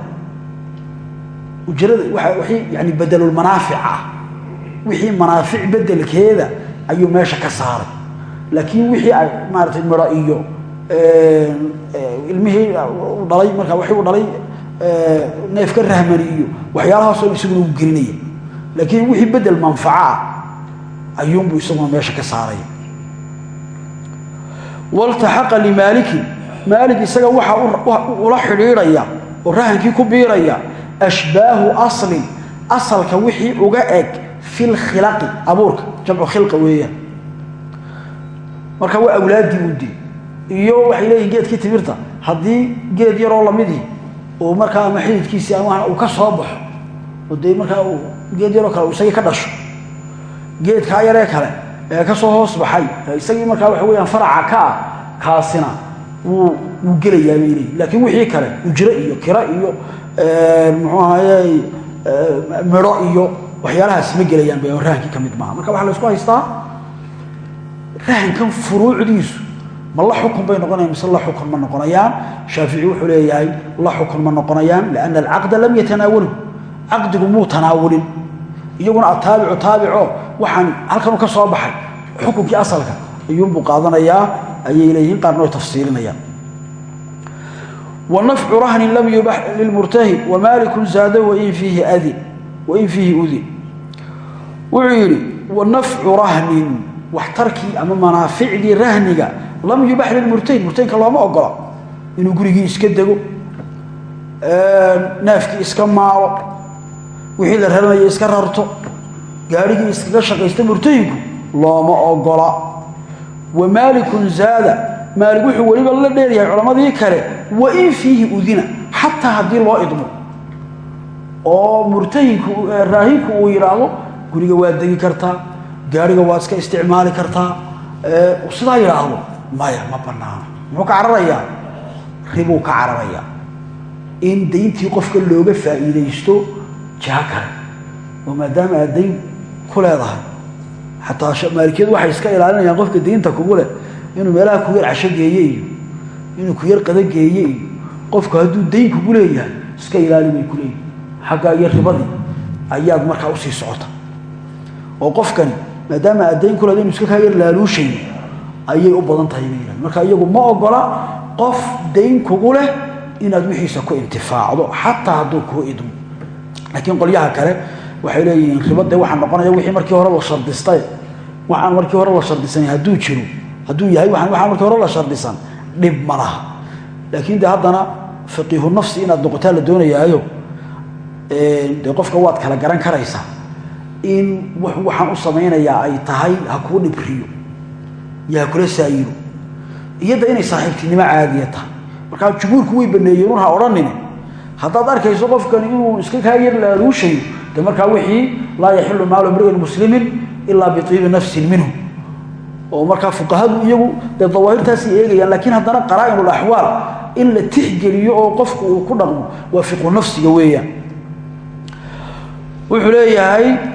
A: ujrada wixii yani bedelulmanaafic ah wixii manaafic bedelkeeda ayuu meesha ka saaray. Laakiin wixii ay maaratay midho iyo ilmihii u dhalay markaa wixii u dhalay neefka rahmani iyo waxyaalahaasoo isaguna u gelinaya laakiin wixii bedel manfaco ah ayuunbuu isaguna meesha ka saaray. Waltaxaqa limaalikin maalik isaga waxaa ula xidhiidhaya oo rahankii ku biiraya ashbaahu aslin asalka wixii uga eg fi lkhilaqi abuurka jamcu khilqa weeyaan. Marka waa awlaaddii undi iyo waxay leeyihiin geedkii timirta. Haddii geed yaroo lamidii uu markaa ama xididkiisii ama uu ka soo baxo oo dee markaa uu geed yaroo kale isagii ka dhasho geedkaa yaree kale ee ka soo hoos baxay isagii markaa waxa weyaan faraca ka ah kaasina wuu wuu gelayaa bay laakiin wixii kale ujro iyo kiro iyo muxuu ahaye midho iyo waxyaalahaas ma gelayaan bay rahankii ka mid maaha. Marka waxaa la isku haystaa rahankan furuucdiisu ma la xukun bay noqonayan mise la xukun ma noqonayaan? Shaafici wuxuu leeyahay la xukun ma noqonayaan lianna alcaqda lam yatanaawalu caqdigu muu tanaawulin? Iyaguna ataabicu taabico waxaan halkanuu ka soo baxay. Xukunkii asalka ayuunbuu qaadanayaa ayay leeyihiin qaarna way tafsiilinayaan. Wanafcu rahnin lam yubax lilmurtahin wamalikun zaada wain fiihi adin wain fiihi udin wuxuu yidhi wanafcu rahnin waxtarkii ama manaaficdii rahniga lam yubax lilmurtahin murtahinka looma ogola inuu gurigii iska dego naafkii iska maalo wixii la raranayo iska rarto gaarhigii iskaga shaqaysta murtahinku looma ogola wa maalikun zaada maalik wuxuu weliba la dheeryahay culammadii kale wa in fiihi udina xataa haddii loo idmo. Oo murtahinku raahinku guriga waad degi kartaa gaariga waad iska isticmaali kartaa sidaa yidhaahdo maya ma banaano muxuu ka cararayaa ribuu ka cararayaa in dayntii qofka looga faa'iidaysto jiha kale oo maadaama aad dayn ku leedahay. Xataa maalikiyadu waxay iska ilaalinayaan qofka daynta kugu leh inuu meelaha ku yar casho geeye iyo inuu ku yar qada geeye iyo qofku hadduu dayn kugu leeyahay iska ilaali bay ku leeyihiin xaggaa iyo ribadii ayaad markaa u sii socota oo qofkani maadaama aad dayn ku leeda inu iska kaa yar laaluushayn ayay u badan tahay bay yidhahan marka iyagu ma ogola qof dayn kugu leh inaad wixiisa ku intifaacdo xataa hadduu kuu idmo. Laakiin qolyaha kale waxay leeyihiin ribadee waxaa noqonaya wixii markii hore la shardistay waxaan markii hore la shardisanay hadduu jiro hadduu yahay waxaan markii hore la shardisan dhib ma laha. Laakiin de haddana faqiihu nafsi inaad noqotaa la doonayaayo dee qofka waad kala garan karaysaa in waxaan u samaynayaa ay tahay ha kuu dhibriyo iyo kula saayiro iyada inay saaxiibtinimo caadiya tahay. Markaa jumhuurku way baneeyeen un ha odhanine haddaad arkayso qofkani inuu iska kaa yar laaluushayo de markaa wixii laa yaxilu maalu mriin muslimin ilaa biiibi nafsin minhu. Oo markaa fuqahadu iyagu dee dawaahirtaasay eegayaan laakiin haddana qaraa'in axwaal in la tixgeliyo oo qofku uu ku dhaqmo waa nafsiga weeyaan. Wuxuu leeyahay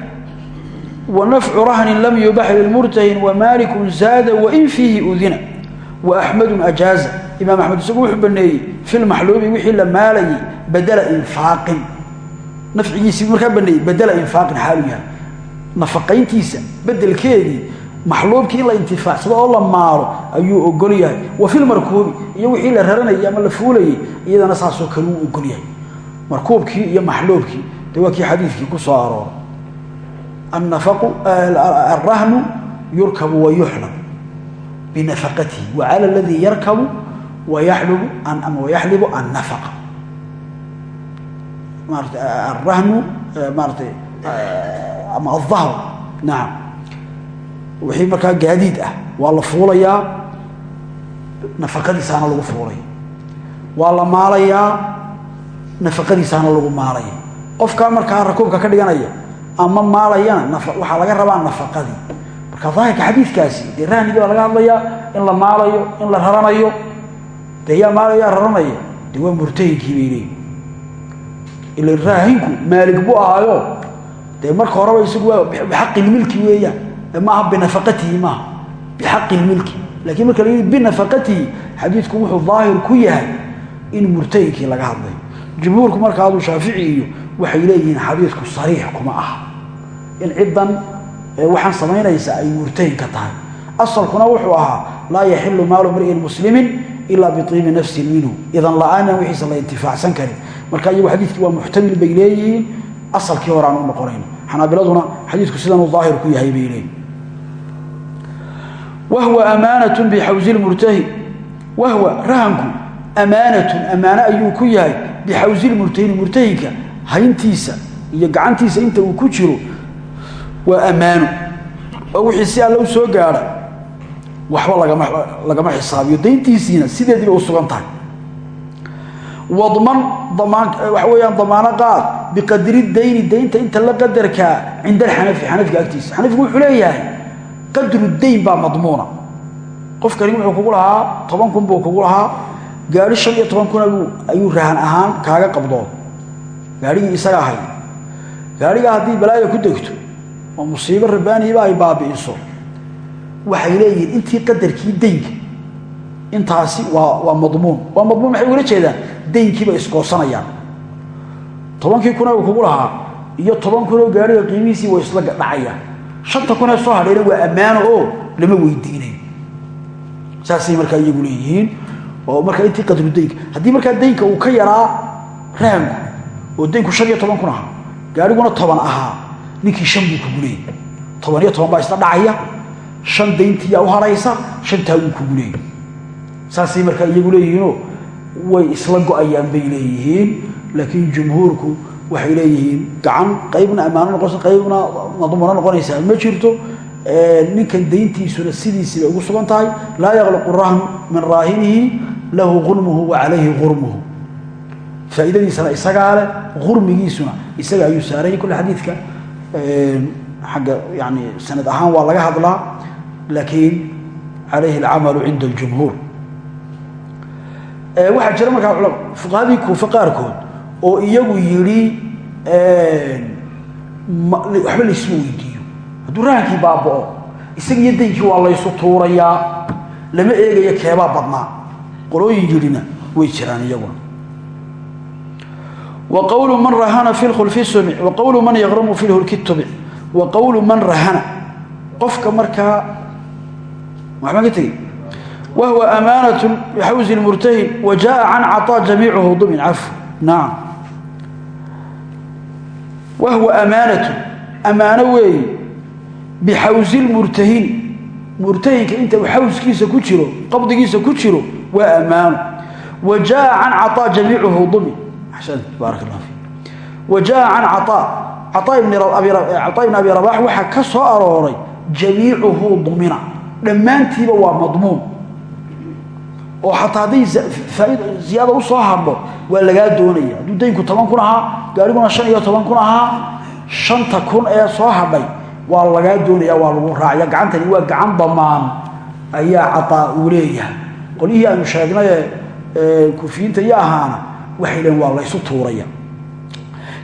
A: wanafcu rahnin lam yubax lilmurtahin wamalikun zaada wain fiihi udina waaxmedun ajaaza. Imaam axmed isagu wuxuu baneeyey fi lmaxluubi wixii la maalayay badela infaaqin. Nafcigiisii markaa baneeyey badela infaaqin xaalu yahay. Nafaqayntiisa bedelkeedii maxluubkii in la intifaacsado oo la maalo ayuu ogol yahay. Wa fi lmarkuubi iyo wixii la raranayay ama la fuulayay iyadana saasoo kale uu ogol alrahnu yurkabu wa yuxlab binafaqatihi wa cala aladii yarkabu wayaxlibu annafaqa maarata alrahnu maaratay ama aldahr nacam wixii markaa gaadiid ah waa la fuulayaa nafaqadiisaana lagu fuulaya waa la maalayaa nafaqadiisaana lagu maalaya qofkaa markaa rakuubka ka dhiganaya ama maalayana waxaa laga rabaa nafaqadii. Marka daahirka xadiidkaasi dee laga hadlayaa in la maalayo in la raranayo. Dee yaa maalayaa raranaya dee ila raahinku maalig buu ahaayo dee marka horeba isagu waa bixaqi lmilki weeyaan maaha binafaqatihi maaha bixaqi lmilki lakiin marka la yidhi binafaqatihi xadiidku wuxuu daahir ku yahay in murtahinkii laga hadlayo. Jumhuurku marka aduu shaafici iyo waxay leeyihiin xadiidku sariix kuma aha in ciddan waxaan samaynaysa ay murtahinka tahay. Asalkuna wuxuu ahaa laa yaxilu maalu mri'in muslimin ilaa biibi nafsin minhu. Idan la'aanan wixiisa la intifaacsan karin. Marka iyagu xadiidkii waa muxtamil bay asalkii hore aan u noqonayn. Xanaabiladuna xadiidku sidanuu daahir ku yahay bay leeyihiin wahwa amaanatu bixawsi lmurtahi wahwa rahanku amaanatun ammaano ayuu ku yahay bixawsi lmurtahini murtahinka hayntiisa iyo gacantiisa inta uu ku jiro waa ammaano. Oo wixii si alle u soo gaadha waxba lagama xisaabiyo. Dayntiisiina sideediibay u sugan tahay. Wadman waxa weeyaan damaano qaad biqadri dayni daynta inta la qadarkaa cinda alxanafi xanafiga agtiisa. Xanafigu wuxuu leeyahay qadru dayn baa madmuuna. Qofkani wuxuu kugu lahaa toban kun buu kugu lahaa gaari shan iyo toban kun ayuu rahan ahaan kaaga qabdoo gaarhigii isaga ahay. Gaarigaa haddii balaaya ku degto oo musiibo rabbaaniiba ay baabi'iso. Waxay leeyihiin intii qadarkii daynka intaasi waa waa madmuun. Waa madmuun maxay ugala jeedaan? Daynkiibay isgoosanayaan tobankii kun uu kugu lahaa iyo toban kun oo gaariga qiimihiisii way isla dhacayaan. Shanta kun ee soo hadhayna waa ammaano oo lama weydiinayo saasay markaa iyagu leeyihiin oo markaa intii qadru daynka haddii markaa daynka uu ka yaraa rahanku oo daynku shan kun ahaa gaariguna toban ahaa ninkii shan buu kugu leeyay toban iyo toban baa isla dhacaya. Shan dayntiiyaa u haraysa shantaa wuu kugu leeyay saasay markaa iyagu leeyihiinoo way isla go'ayaan bay leeyihiin laakiin jumhuurku waxay leeyihiin gacan qaybna ammaano noqonaysa qaybna madmuuno noqonaysaa. Ma jirto ninkan dayntiisuna sidiisii bay ugu sugan tahay. Laa yaqliqu rahnu min raahinihi lahu qurmuhu wa calayhi faa'iidadiisana isagaa leh qurmigiisuna isaga ayuu saarayay kulle xadiidka xagga yani sanad ahaan waa laga hadlaa laakiin calayhi alcamalu cinda aljumhuur. Waxaa jira markaa fuqahadii kuufe qaarkood oo iyagu yidhi waxba laysma weydiiyo. Hadduu rahankii baaba'o isaga iyo daynkii waa laysu tuurayaa lama eegayo keebaa badnaa. Qolooyin yidhina way jiraan iyaguna wqowlu man rahana fi lkhulfi sumic waqowlu man yaqramu fi lhulki tubic wa qowlu man rahana. Qofka markaa waxbaan ka tegey wahuwa amaanatu bixawsi lmurtahin wa jaaa can caطaa jamiicuhu dumin caf nacam wahuwa amaanatu amaano weeye bixawsi lmurtahini murtahinka inta uu xawskiisa ku jiro qabdigiisa ku jiro waa amaano. Wa jaaa can caطaa jamiicuhu dumin baara wa jaa can caa ibn abi rabax waxaa ka soo arooray jamiicuhu dumina dhammaantiiba waa madmuun oo xataa hadday ziyaada u soo hadho waa lagaa doonaya hadduu daynku toban kun ahaa gaariguna shan iyo toban kun ahaa shanta kun ee soo hadhay waa lagaa doonaya waa lagu raacaya gacantani waa gacan damaan ayaa cataa uu leeyahay qolyihii aanu sheegnay ee waxay waa laysu tuuraya.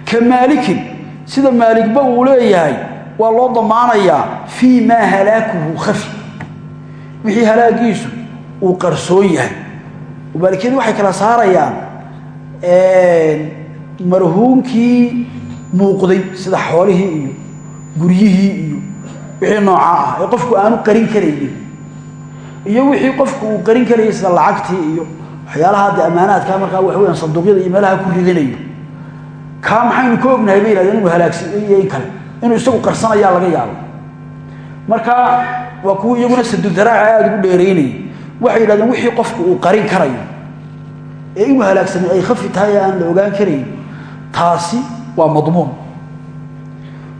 A: Ka maalikin sida maaligba uu leeyahay waa loo damaanayaa fii maa halaakuhu khafi. Wixii halaagiisu uu qarsoon yahay. Maalikiyadu waxay kala saarayaan marhuunkii muuqday sida xoolihii iyo guryihii iyo wixii noocaa ah qofku aanu qarin karaynin. Iyo wixii qofku uu qarin karayay sida lacagtii iyo waxyaalaha hadde ammaanaadka markaa wax weyan sanduuqyada iyo meelaha ku ridanayo kaa maxaynu ka bay yihahdeen inuu halaagsan iyo in kale inuu isagu qarsanayaa laga yaabo. Marka waa kuwa iyaguna sadudaraaca aada ugu dheeraynayay waxay yidhahdeen wixii qofku uu qarin karayo ee inuu halaagsamay ay khafi tahay aan la ogaan karayn taasi waa madmuun.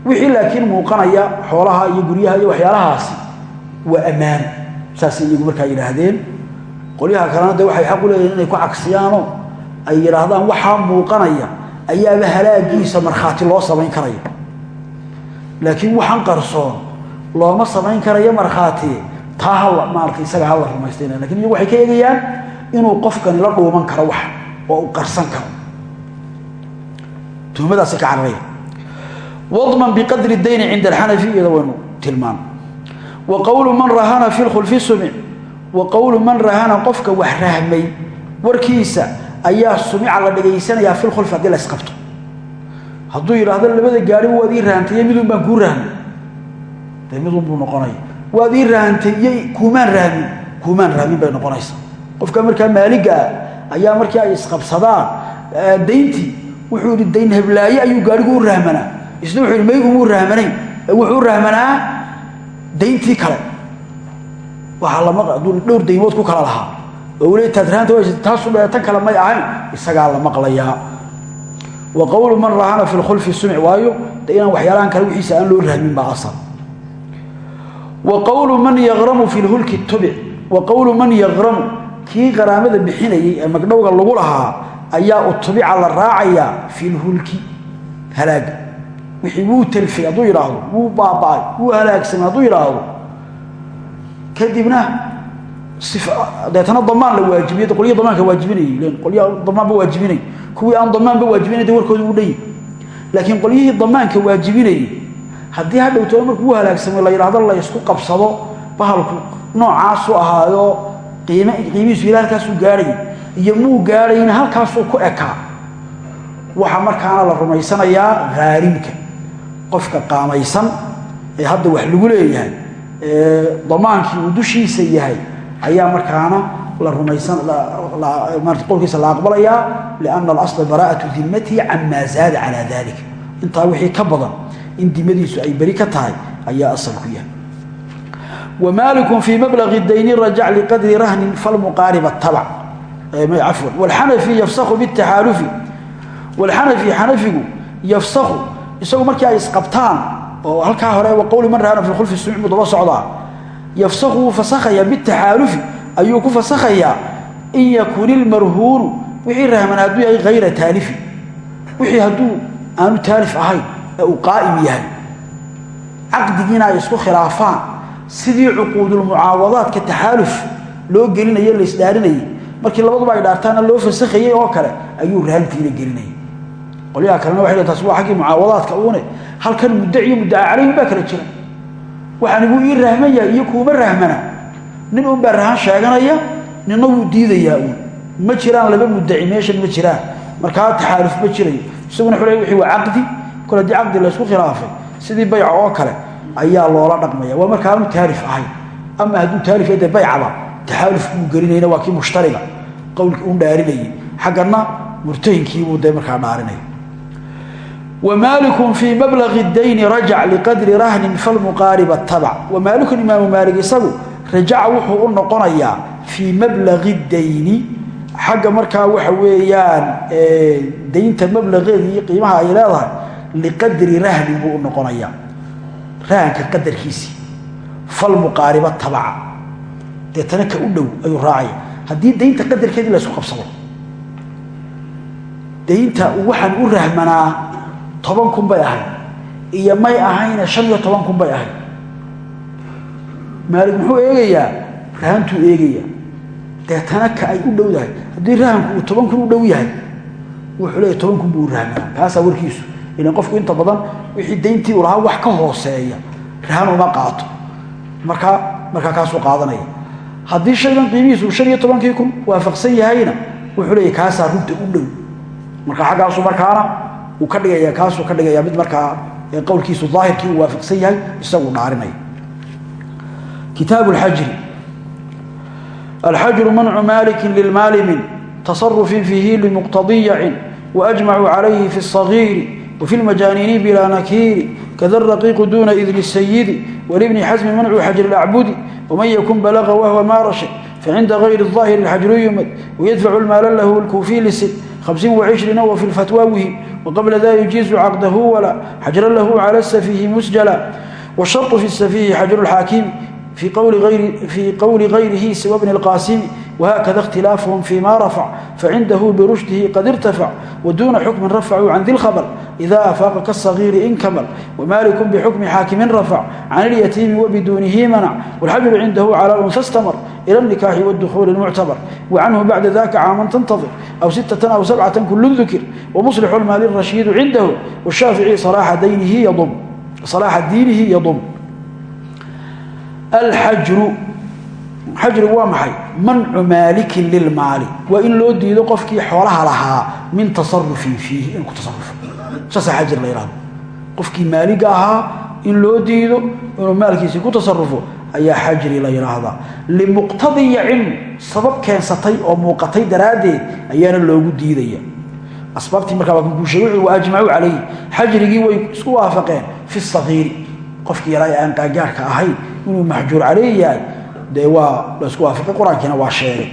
A: Wixii laakiin muuqanaya xoolaha iyo guryaha iyo waxyaalahaasi waa ammaano saasay iyagu markaa yidhaahdeen qolyaha kalena de waxay xaq u leeyihiin inay ku cagsiyaanoo ay yidhaahdaan waxaa muuqanaya ayaaba halaagiisa markhaati loo samayn karaya. Laakiin waxaan qarsoon looma samayn karayo markhaati taa hal maarata isaga hala rumaystayna. Lakin iyagu waxay ka eegayaan inuu qofkani la dhuuman karo wax oo uu qarsan karo. Tuhmadaasi ka cararaya. Wadman biqadri dayni cinda alxanafi iyada waynu tilmaan. Wa qowlu man rahana fi wa qowlu man rahana qofka wax rahmay warkiisa ayaa sumica la dhegaysanayaa fi lkhulfi haddii la isqabto. Hadduu yidhaahdo labada gaari waad ii rahantay iyo midun baan kuu rahmay dee midun buu noqonaya waad ii rahantay iyo kuumaan rahmin kuumaan rahmin bay noqonaysaa. Qofka markaa maaliga ah ayaa markii ay isqabsadaan dayntii wuxuu yidhi dayn heblaaye ayuu gaarigu u rahmanaa isna wuxuu yidhi maygumuu rahmanayn wuxuu rahmanaa dayntii kale dhowr daymood ku kala lahaa. Oo taasu tan kale may ahayn isagaa la maqlayaa. Wa qowlu man rahana fi lkhulfi sumic waayo de inaan waxyaalahan kale wixiisa aan loo rahmin baa asal. Wa qowlu man yaqramu fi lhulki tubic wa qowlu man yaqramu kii qaraamada bixinayay magdhowga lagu lahaa ayaa utubica la raacayaa fi lhulki halaaga wixii wuu talfay hadduu yidhaahdo wuu baaba'ay wuu halaagsamay hadduu yidhaahdo kadibna deetana damaan la waajibiy qolya damaanka waajibinay qolya damaanba waajibinay kuwii aan damaanba waajibinay de u dhan laakiin qolyihii damaanka waajibinayay haddii hadhowtoo markuu halaagsamay la yidhaahdo la ysku qabsado bahalku noocaasu ahaayo qiim qiimihiisu ila halkaasuu gaadhay iyo muu gaadhayna halkaasuu ku ekaa waxaa markaana la rumaysanayaa haarimka qofka qaamaysan ee hadda wax lagu leeyahay damaankii uu dushiisa yahay ayaa markaana qowlkiisa la aqbalayaa lianna alasla baraa'atu dimmatihi camaa zaada calaa dalik intaa wixii ka badan in dimadiisu ay beri ka tahay ayaa asalku yahay. Wmaaliku fii mablagi dayni rajac liqadri rahnin falmuqaariba tabac cafwan wlxanafi yafsaku bitaxaalufi wlxanafi xanafigu yafsaku isagu markii ay isqabtaan oo halkaa hore qowli man rahana fi khulfi sumic buu daba socdaa yafsaku wuu fasakhayaa bitaxaalufi ayuu ku fasakhayaa in yakun ilmarhuunu wixii rahman hadduu yahay hayra taalifi wixii hadduu aanu taalif ahayn ee qaa'im yahay. Caqdigiina isku khilaafaan sidii cuquudulmucaawadaadka taxaaluf loo gelinaye la isdhaarinayay markii labaduba ay dhaartaana loo fasakhayey oo kale ayuu rahantiina gelinayay. Qolyaha kalena waxay taas waa xaggii mucaawadaadka uune halkan muddac iyo muddaca calayhim baa kala jira. Waxaaniguu ii rahman yahay iyo kuuma rahmana. Nin unbaa rahan sheeganaya ninna wuu diidayaa uun. Ma jiraan laba muddaci meeshan ma jiraan. Markaa taxaaluf ma jirayo. Isaguna xulay wixii waa caqdi. Kol haddii caqdi laysku khilaafay sidii bayca oo kale ayaa loola dhaqmaya. Waa marka aanu taalif ahayn ama hadduu taalif de baycaba taxaaluf buu gelinayna waa kii mushtariga qowlkii un dhaarinayay. Xaggana murtahinkiibuu de markaa dhaarinaya wmaaliku fii mablagi dayni rajac liqadri rahnin falmuqaariba tabac wamaalikun imaamu maalik isagu rajaca wuxuu u noqonayaa fii mablagi dayni xagga markaa waxa weeyaan daynta mablaqeeda iyo qiimaha ay leedahay liqadri rahnin buu u noqonayaa rahanka qadarkiisii falmuqaariba tabaca deetana ka u dhow ayuu raacaya haddii daynta qadarkeedii la ysku qabsado daynta waxaan u rahmanaa toban kun bay ahayd. Iyo may ahayne shan iyo toban kun bay ahayd. Maalig muxuu eegayaa? Rahantuu eegayaa. Deetana ka ay u dhowdahay haddii rahanku uu toban kun u dhow yahay wuxuu leeyahy toban kun buu u rahmanaa kaasaa warkiisu. Ilan qofku inta badan wixii dayntii lahaa wax ka hooseeya. Rahan uma qaato. Markaa markaa kaasuu qaadanaya. Haddii shaygan qiimihiisu shan iyo tobankii kun waafaqsan yahayna wuxuu leeyahy kaasaa runta u dhow. Marka xaggaasu markaana uu ka dhigaya kaasuu ka dhigaya mid markaa qowlkiisu daahirkii uu waafaqsan yahay isaguu dhaarinaya kitaabu lxajri alxajru mancu maaliki lilmaali min tasarufin fiihi limuqtadiyacin waajmacuu calayhi fi اsagiiri وفي المجانين بلا نكير كذا الرقيق دون إذن السيد ولابن حزم منع حجر الأعبد ومن يكن بلغ وهو ما رشد فعند غير الظاهر الحجر يمد ويدفع المال له الكوفي لسد خمسين وعشرين وفي الفتوى وهم وقبل ذا يجيز عقده ولا حجر له على السفيه مسجلا والشرط في السفيه حجر الحاكم في قول غير في قول غيره سوى ابن القاسم وهكذا اختلافهم فيما رفع فعنده برشده قد ارتفع ودون حكم رفعوا عن ذي الخبر إذا أفاق كالصغير إن كمل ومالك بحكم حاكم رفع عن اليتيم وبدونه منع والحجر عنده على الأنثى استمر إلى النكاح والدخول المعتبر وعنه بعد ذاك عاما تنتظر أو ستة أو سبعة كل ذكر ومصلح المال الرشيد عنده والشافعي صلاح دينه يضم صلاح دينه يضم الحجر xajri waa maxay mancu maalikin lilmaali waa in loo diido qofkii xoolaha lahaa min tasarufin fiihi inuu ku tasarufo saasaa xajir la yidhahdo qofkii maaliga ahaa in loo diido inuu maalkiisii ku tasarufo ayaa xajri la yidhaahdaa limuqtadiya sabab keensatay oo muuqatay daraaddeed ayaana loogu diidaya. Asbaabtii markaa waa sheegay wuxuu ajmacuu calayhi xajrigii way isku waafaqeen fi sagiiri qofkii yaraa aan qaangaarhka ahayn inuu maxjuur caleyh yahay dee waa la isku waafaqay qur'aankiina waa sheegay.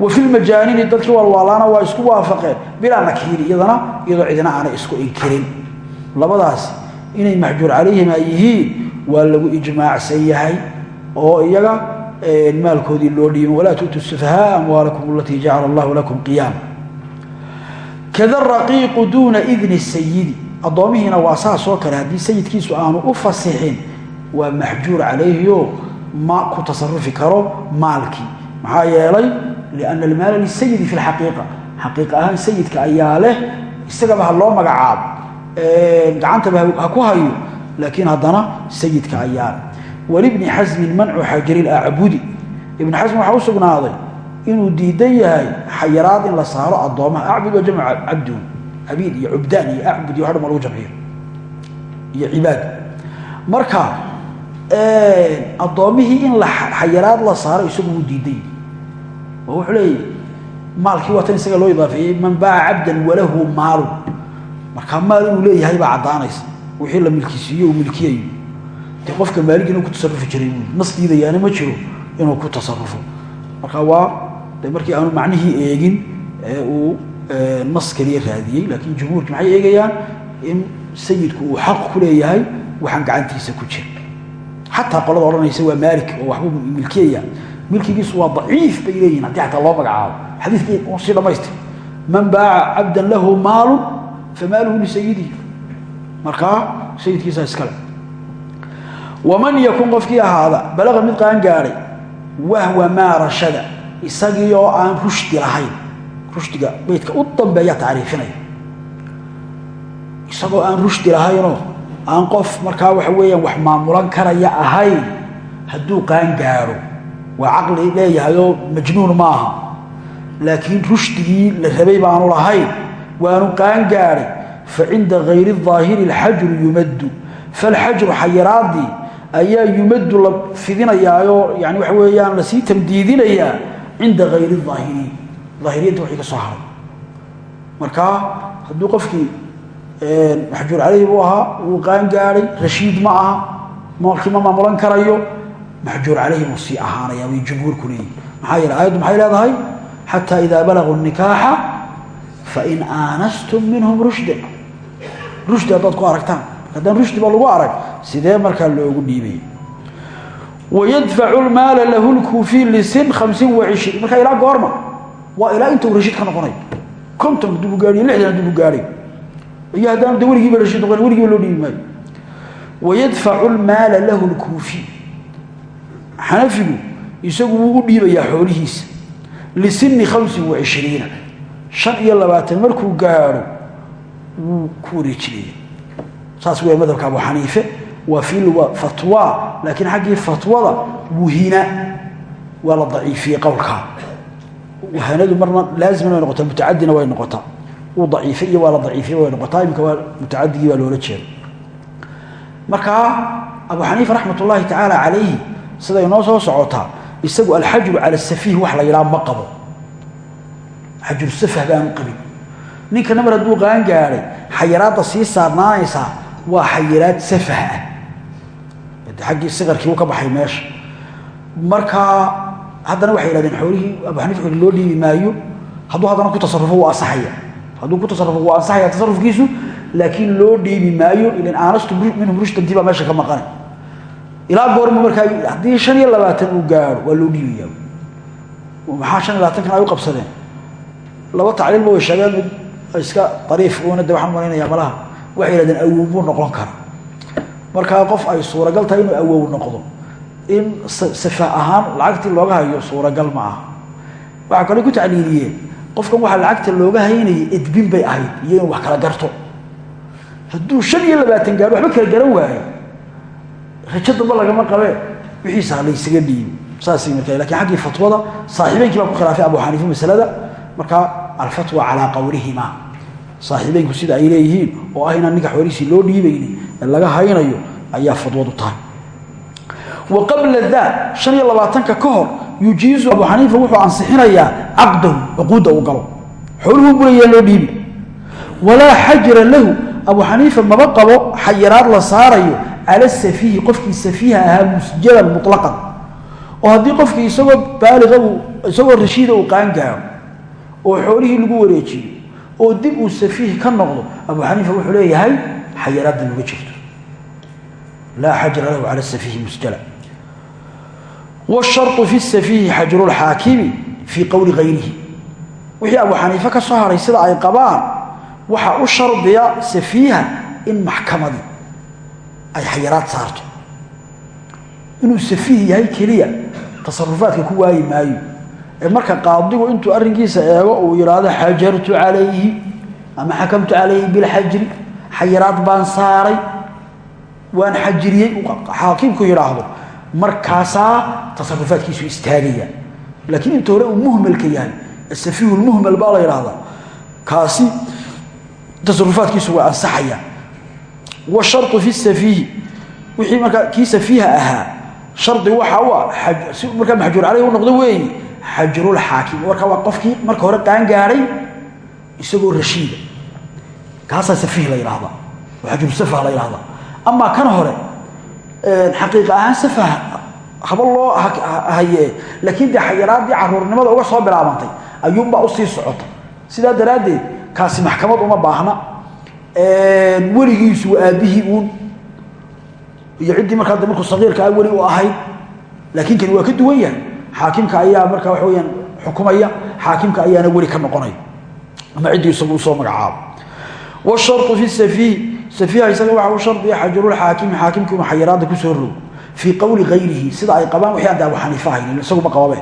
A: Wa fi lmajaanini dadkii walwaalaana waa isku waafaqeen bilaa nakiiri iyadana iyadoo cidina aanay isku inkirin. Labadaas inay maxjuur calayhim ay waa lagu ijmaacsan yahay oo iyaga maalkoodii loo dhiibin walaa tu'tu sufahaa amwaalakum alatii jacala allahu lakum qiyaama kada raqiiqu duuna idni sayidi addoomihiina waa saasoo kale. Haddii sayidkiisu aanu u fasixin waa maxjuur calayhio ma ku tasarufi karo maalkii. Maxaa yeelay lianna almaala lisayidi fi lxaqiiqa xaqiiqa ahaan sayidka ayaa leh isagaba ha loo magacaabo. Gacantaba ha ku hayo laakiin haddana sayidka ayaa leh walibni xasmin mancu xajari lacbudi ibni xasmin waxaa u sugnaaday inuu diidan yahay xayiraad in la saaro addoomaha acbud waa jamcu cabdun. Cabiid iyo cubdaan iyo acbud iyo hadhama lagu jamciyo. Iyo cibaad. Marka addoommihii in xayiraad la saaro isagu wuu diidan yahay oo wuxuu leeyahy maalkii waa tan isaga loo idaafeeyey man baaca wixii la milkisiiyo uu milkiyayo dee qofka maalig inuu ku tasarufi jiray diidayaana ma jiro inuu ku tasarufo marka waa de markii aanu macnihii eegin ee uu nas keliya raadiyey laakiin jumhuurki maxay eegayaan? In sayidku uu xaq ku leeyahay waxaan gacantiisa ku jira xataa qolada odhanaysa waa maalik oo waxbuu milkiyaya. Milkigiisu waa daciif bay leeyihiin haddii xataa loo magacaabo. Xadiiskii si dhamaystir man baaca cabdan lahu maalu famaaluhu lisayidihi markaa sayidkiisa iskale. Waman yakun qofkii ahaada balaqa mid qaan gaadhay wahwa maa rashada isagii oo aan rushdi lahayn. Rushdiga beydka u dambeeya tacriifinaya isagoo aan rushdi lahaynoo aan qof markaa waxa weeyaan wax maamulan karaya ahayn hadduu qaan gaadho waa caqli leeyahayoo majnuun maaha. Laakiin rushdigii la rabay baanu lahayn waanu qaan gaadhay fa cinda hayri daahiri alxajru yumaddu falxajru xayiraadii ayaa yumaddu la fidinayaayoo yani waxa weeyaan la sii tamdiidinayaa cinda hayri aahiriin aahiriyinta wixii ka soo haray markaa hadduu qofkii maxjuur caleyhi buu ahaa wuu qaan gaadhay rashiid ma aha maalkii ma maamulan karayo maxjuur caleyhi buu sii ahaanaya way jumhuurku leeyihiin maxaa yeele aayaddu maxay leedahay xataa idaa balaguu nikaaxa fain aanastum minhum rushdan rushdi haddaad ku aragtaan. Haddaan rushdiba lagu arag sidee markaa loogu dhiibay? Wayadfacu lmaala lahu lkuufiy lisin hamsiin waishriin markaa ilaa goorma waa ilaa inta uu rashiid ka noqonay. Konton hadduu ku gaadhiyo lixdan hadduu ku gaadhay iyo haddaan de weligiiba rashiid noqon weligiiba loo dhiibi maayo. Wayadfacu lmaala lahu lkuufiy xanafigu isagu wuu u xoolihiisa. Lisini hamsin waishriina shan iyo markuu gaadho wuu ku wareejinaya saas weya madhabka abu xaniife waa filwa fatwa laakiin xaggii fatwada wuhina waa la daciifiyey qowlkaa wahanadu marna laazimna way noqotaa mutacadina way noqotaa. Uu daciifay iyo waa la daciifiye way noqotaa. Iminka waa mutacadigii baa loola jeeda markaa abu xaniifa raxmat ullaahi tacaala calayhi siday noo soo socotaa isagu alxajru cala safiih wax la yidhaha ma qabo. Xajru safah baanu qabin ninka namar hadduu qaan gaadhay xayiraadda sii saarnaanaysaa waa xayiraad safah ah. Aggii sikarkii u ka baxay meesha. Markaa haddana waxay yidhahdeen xoolihii abu xaniif xuli loo dhiibi maayo hadduu haddana ku tasarufo wuu ansaxaya hadduu ku tasarufo wuu ansaxaya tasarufkiisu laakiin loo dhiibi maayo ilan aanastu minhum rushdantii meesha ka maqanay. Ilaa goorma markaa haddii shan iyo labaatan uu gaadho waa loo dhiibayaa maxaa shan iyo labaatankan ay u qabsadeen? Laba tacliilba way sheegeen iska ariif uuna de waxaan malaynayaa malaha waxay yihahdeen awow buu noqon kara markaa qof ay suuragal tahay inuu awow noqdo in safa ahaan lacagtii looga hayo suuragal ma aha. Waxaa kale ku tacliiliyeen qofkan waxaa lacagta looga haynayay edbin bay ahayd iyo inuu wax kala garto. Hadduu shan iyo labaatan gaadho waxba kala garan waayo rajo damba lagama qabee wixiisa laysaga dhiibi saasay markaa laakiin xaggii fatwada saaxiibeynkii baa ku khilaafay abu xaniifa masalada. Markaa alfatwa calaa qowlihima saaxiibeynku sida ay leeyihiin oo ah inaan ninka xoolihiisii loo dhiibayni ee laga haynayo ayaa fadwadu tahay. Wa qabla daa shan iyo labaatanka ka hor yujiizu abu xaniifa wuxuu ansixinayaa caqdahu cuquudda uu galo. Xooluhu burayaan loo dhiibi. Walaa xajra lahu abu xaniifa maba qabo xayiraad la saarayo cala safiihi qofkii safiiha ahaa musjalan mutlaqan. Oo haddii qofkii oo xoolihii lagu wareejiyo oo dib uu safiih ka noqdo abu xaniifa wuxuu leeyahay xayiraaddan uga jirto. Laa xajra lahu cala safiihi musjala wاsharطu fi safiihi xajru lxaakimi fii qowli gayrihi wixii abu xaniife ka soo haray sida ay qabaan waxaa u shardiya safiiha in maxkamadi ay xayiraad saarto. Inuu safiih yahay keliya tasarufaadka ku waayi marka qaadigu intuu arrinkiisa eego uu yidhaahdo xajartu calayhi ama xakamtu calayhi bilxajri xayiraad baan saaray waan xajiriyey xaakimku yidhaahdo markaasaa tasarufaadkiisu istaagaya. Laakiin inta hore uu muhmalka yahay asafiihu lmuhmal baa la yidhaahdaa kaasi tasarufaadkiisu waa ansaxaya. Washaru fi safiihi wixii markaa kii safiiha ahaa shardi waxa u ah markaa maxjuur u noqdo weeye xajrulxaakim marka waa qofkii marka hore qaangaaday isagoo rashiida kaasaa safiih la yidhaahdaa oo xajrusafah la yidhahdaa amaa kan hore xaqiiq ahaan safah haba loo hayee laakiin dee xayaraadii caruurnimada uga soo bilaabantay ayuunbaa u sii socota sidaa daraaddeed kaasi maxkamad uma baahna. Weligiisu waa aabbihii uun. Iyo ciddii markaa markuu sagiirka a weli u ahayd laakiin kani waa ka duwan yahay xaakimka ayaa markaa waxa weyaan xukumaya xaakimka ayaana weli ka noqonaya. Ama ciddii isagu u soo magacaabo wsharu fi safiih safiiha isaga waxa u shardiya xajrulxaakimi xaakimkii inu xayiraadda ku soo rogo. Fii qowli gayrihi sida ay qabaan wixii de abu xaniifa haynin isaguma qababe.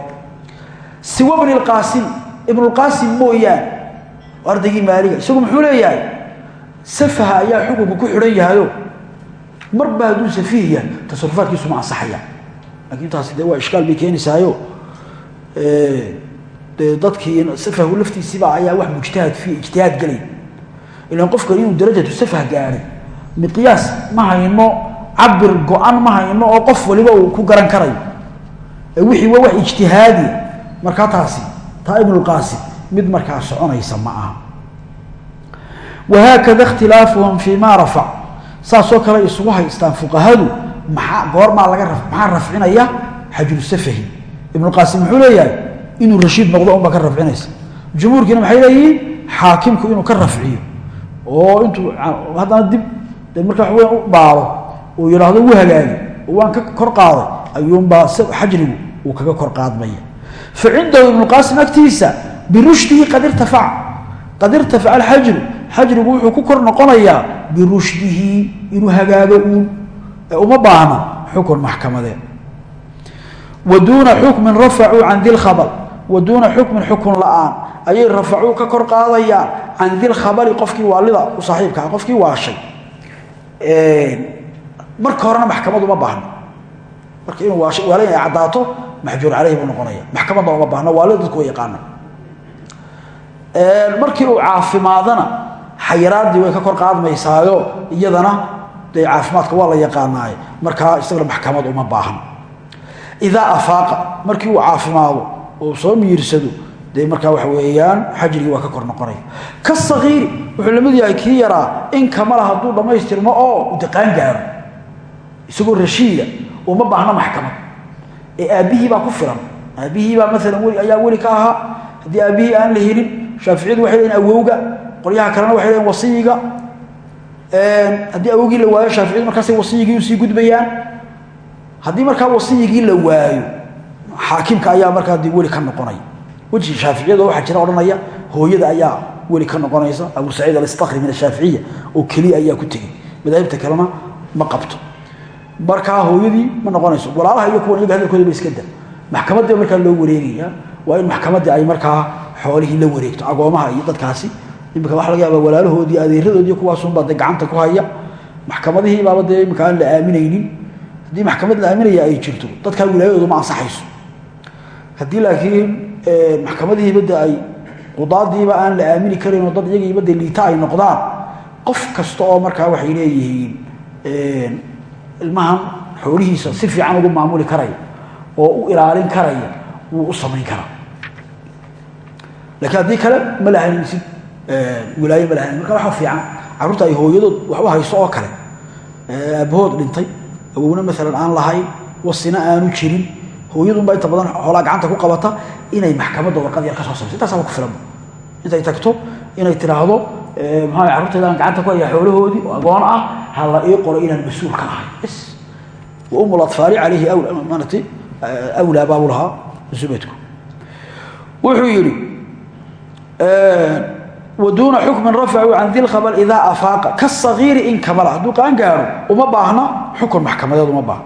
A: Siwa bni lqaasim ibnulqaasim mooyaane ardaygii maaliga isagu muxuu leeyahay? Safaha ayaa xukunka ku xidhan yahayo. Marba hadduu safiih yahay tasarufaadkiisu ma ansaxaya laakiin taasi de waa ishkaal bay keenaysaayo de dadkii safahu laftiisiiba ayaa wax mujtahad fi ijtihaad gelay ilan qofkan inuu darajatu safah gaadhay miqyaas ma hayno cabir go-an ma hayno oo qof waliba uu ku garan karayo wixii waa wax ijtihaadi markaa taasi taa ibnulqaasim mid markaa soconaysa ma aha. Wahaakada ikhtilaafuhum fii ma rafac saasoo kale isugu haystaan maxaa goormaa laga maxaa rafcinaya? Xajrusafahi ibnuqaasim muxuu leeyahay inuu rashiid noqdo unbaa ka rafcinaysa. Jumhuurkiina maxay leeyihiin? Xaakimku inuu ka rafciyo. Oo intuu haddana dib de marka wax weyn u baaro uu yidhaahdo wuu hagaagi oo waan ka kor qaaday ayuunbaa xajrigu uu kaga kor qaadmaya. Fa cindahu ibnuqaasim agtiisa birushdihi qad irtafac. Qad irtafaca alxajru. Xajrigu wuxuu ku kor noqonayaa birushdihi inuu hagaago uun uma baahna xukun maxkamadeed. Wa duuna xukmin rafacuu can dilkhabal wa duuna xukmin xukun la'aan. Ayay rafacuu ka kor qaadayaan can dilkhabali qofkii waalida u saaxiibkaa qofkii waashay marka horena maxkamad uma baahno marka inuu waalin ay caddaato maxjuur caleyhi buu noqonaya maxkamadda uma baahno waalida dadku wa yaqaana markii uu caafimaadana xayiraaddii way ka kor qaadmaysaayo iyadana dee caafimaadka waa la yaqaanaaye markaa isagana maxkamad uma baahno idaa afaaqa markii uu caafimaado oo soo miirsado dee markaa waxa weeyaan xajrigii waa ka kor noqonaya ka sakiiri wuxuu la mid yahay kii yaraa in kamala hadduu dhammaystirmo oo udaqaan gaaro. Isagoo rashiida uma baahno maxkamad. Ee aabbihii baa ku filan. Aabbihii baa maalan ayaa weli ka ahaa. Haddii aabbihii aan la helin shaaficiyadu waxay leeyiin awowga qolyaha kalena waxay leeyiin wasiyiga haddii awowgii la waayo shaaficiyadu markaasay wasiyigii u sii gudbayaan. Haddii markaa wasiyigii la waayo xaakimka ayaa markaa dee weli ka noqonaya. Weji shaaficiyada waxaa jira odhanaya hooyada ayaa weli ka noqonaysa. Abu saciid alistakri min ashaaficiya oo keliya ayaa ku tegey. Madaahibta kalena ma qabto. Markaa hooyadii ma noqonayso. Walaalaha iyo kuwan iyaga hadalkooda iska da maxkamaddii markaa loo wareegaya waa in maxkamaddii ay markaa xoolihii la wareegto agoomaha iyo dadkaasi imika waxa laga yaaba walaalahoodii adeeradoodii kuwaasunbaa dee gacanta ku haya. Maxkamadihii baaba dee imika aan la aaminaynin. Haddii maxkamad la aaminaya ay jirto. Dadkaa wilaayadoodu ma ansaxayso. Haddii laakiin maxkamadihiiba de ay qudaadiiba aan la aamini oo dad iyagiiba de liita ay noqdaan qof kasta oo markaa waxay leeyihiin ilmahan xoolihiisa si fiican ugu maamuli karaya oo u ilaalin karaya wuu u samayn karaa. Lakiin haddii kale ma lahanaysid wilaayo ma lahanan marka waxaa fiican carruurta ay hooyadood wax u hayso oo kale. Aabahood dhintay. Awowna maalan aan lahayn wasina aanu jirin. Hooyadunbaa inta badan xoolaa gacanta ku qabata inay maxkamadda warqad yar ka soo samayso intaasaba ku filanba intay tagto inay tidhaahdo maxaa carruurtayda aan gacanta ku haya xoolahoodii oo agoon ah ha la ii qoro inaan mas'uul ka ahay. Bs wa umu latfaali calayhi maarata awlaa baabu lahaa zubeedku wuxuu yidhi waduuna xukmin rafacuu can dilkhabal idaa afaaqa. Kasagiiri in kamala hadduu qaan gaaro uma baahna xukun maxkamadeed uma baahna.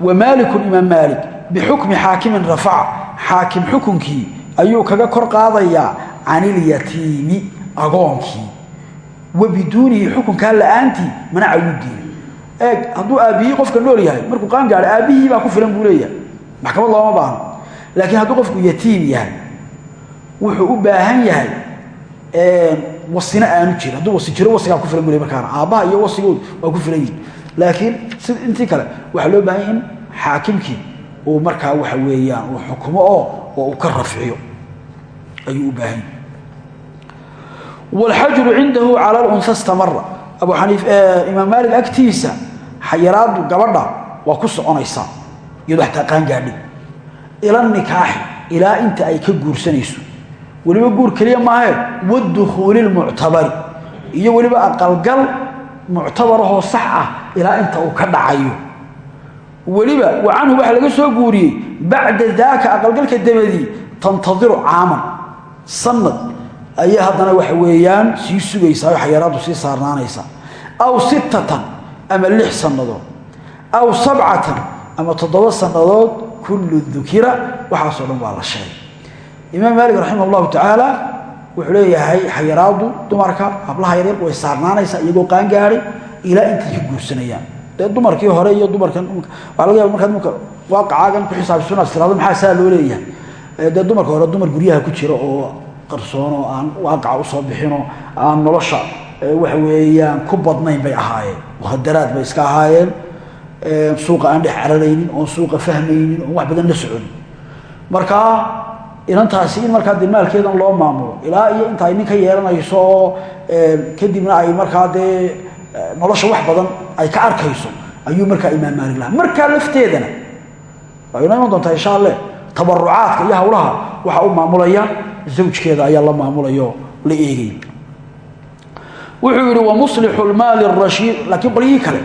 A: Wa maalikun imaam maalik bixukmi xaakimin rafaca. Xaakim xukunkii ayuu kaga kor qaadayaa canilyatiimi agoonkii. Wa biduunihi xukunkaa la'aantii manaca wuu diiday. Eeg hadduu aabbihii qofka nool yahay markuu qaan gaadho aabbihii baa ku filan buu leeyahay. Maxkamad looma baahno laakiin hadduu qofku yatiim yahay wuxuu u baahan yahay wasina aanu jirin. Hadduu wasi jiro wasigaa ku filan bu markaana. Aabbaha iyo wasigoodu waa ku filan yihiin laakiin sida intii kale waxaa loo baahanya in xaakimkii uu markaa waxa weeyaan uu xukumo oo oo uu ka rafciyo. Ayuu u baahan yahi wlxajru cindahu cala lunsa istamara abu xaniif imaam maalig agtiisa xayaraadu gabadha waa ku soconaysaa. Iyadoo xataa qaangaadhin ila nikaaxi ilaa inta ay ka guursanayso weliba guur keliya maahe wadukhuuli lmuctabari iyo weliba aqalgal muctabarahoo sax ah ilaa inta uu ka dhacayo. Weliba wa canhu waxaa laga soo guuriyey bacda daaka aqalgalka dabadii tantadiru caaman. Sanad ayay haddana waxa weeyaan sii sugaysaa oo xayaraaddu sii saarnaanaysaa aw sittatan ama lix sannadood. Aw sabcatan ama toddoba sannadood kullu dukira waxaasoo dhan waa la sheegay imaam maalik raximah allahu tacaala wuxuu leeyahay xayaraaddu dumarka hablaha yaryar way saarnaanaysaa iyagoo qaangaadhay ilaa intay guursanayaan. Dee dumarkii hore iyo dumarkan waxaa laga yaba markaad imka waaqacaagan ku xisaabsanaad tiraado maxaa saa loo leeyahay? Dee dumarka hore dumar guryaha ku jira oo qarsoono aan waaqaca u soo bixino aan nolosha waxa weeyaan ku badnayn bay ahaayeen. Muhadaraad bay iska ahaayeen. Suuqa aan dhex cararaynin oon suuqa fahmaynin oon wax badan la soconin markaa inantaasi in markaa de maalkeedan loo maamulo ilaa iyo inta ay nin ka yeelanayso oo kadibna ay markaa dee nolosha wax badan ay ka arkayso ayuu markaa imaam maalik lahaa. Markaa lafteedana waa inoo iman doontaa insha alle tabarucaadka iyo hawlaha waxa u maamulaya zawjkeeda ayaa la maamulayo la eegay wuxuu yihi wamuslixu lmaali rashiid laakiin qolyihii kale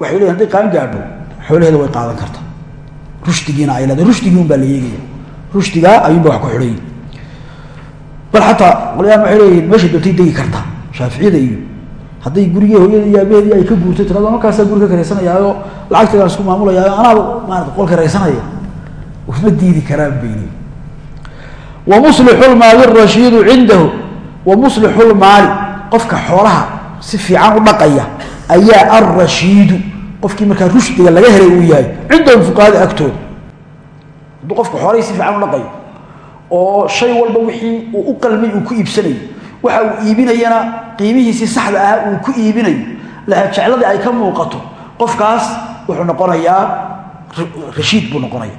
A: waxay leeyihiin haday qaan gaadho xoolaheeda way qaadan karta rushdigiina ay leedahay rushdigii un baa la eegaya rushdigaa ayuunba wax ku xidhayi bal xataa qolyahan waxay leeyihiin meesha dootay degi kartaa shaaficiyada iyo hadday gurigii hooyada iyo aabaheedii ay ka guurtay tirado markaasaa guri ka karaysanayaayo lacagteedaan isku maamulayaa anaaba maarata qol karaysanaya uma diidi karaan bayni wamuslixu lmaali rashiidu cindahu wamuslixu lmaali qofka xoolaha si fiican u dhaqaya ayaa alrashiidu qofkii markaa rushdiga laga helay uu yahay cindahum fuqahada agtooda qofka xoolahii si fiican u dhaqayo oo shay walba wixii uu u qalmay uu ku iibsanayo waxa uu iibinayana qiimihiisii saxda ah uu ku iibinayo lahajecladii ay ka muuqato qofkaas wuxuu noqonayaa rashiid buu noqonaya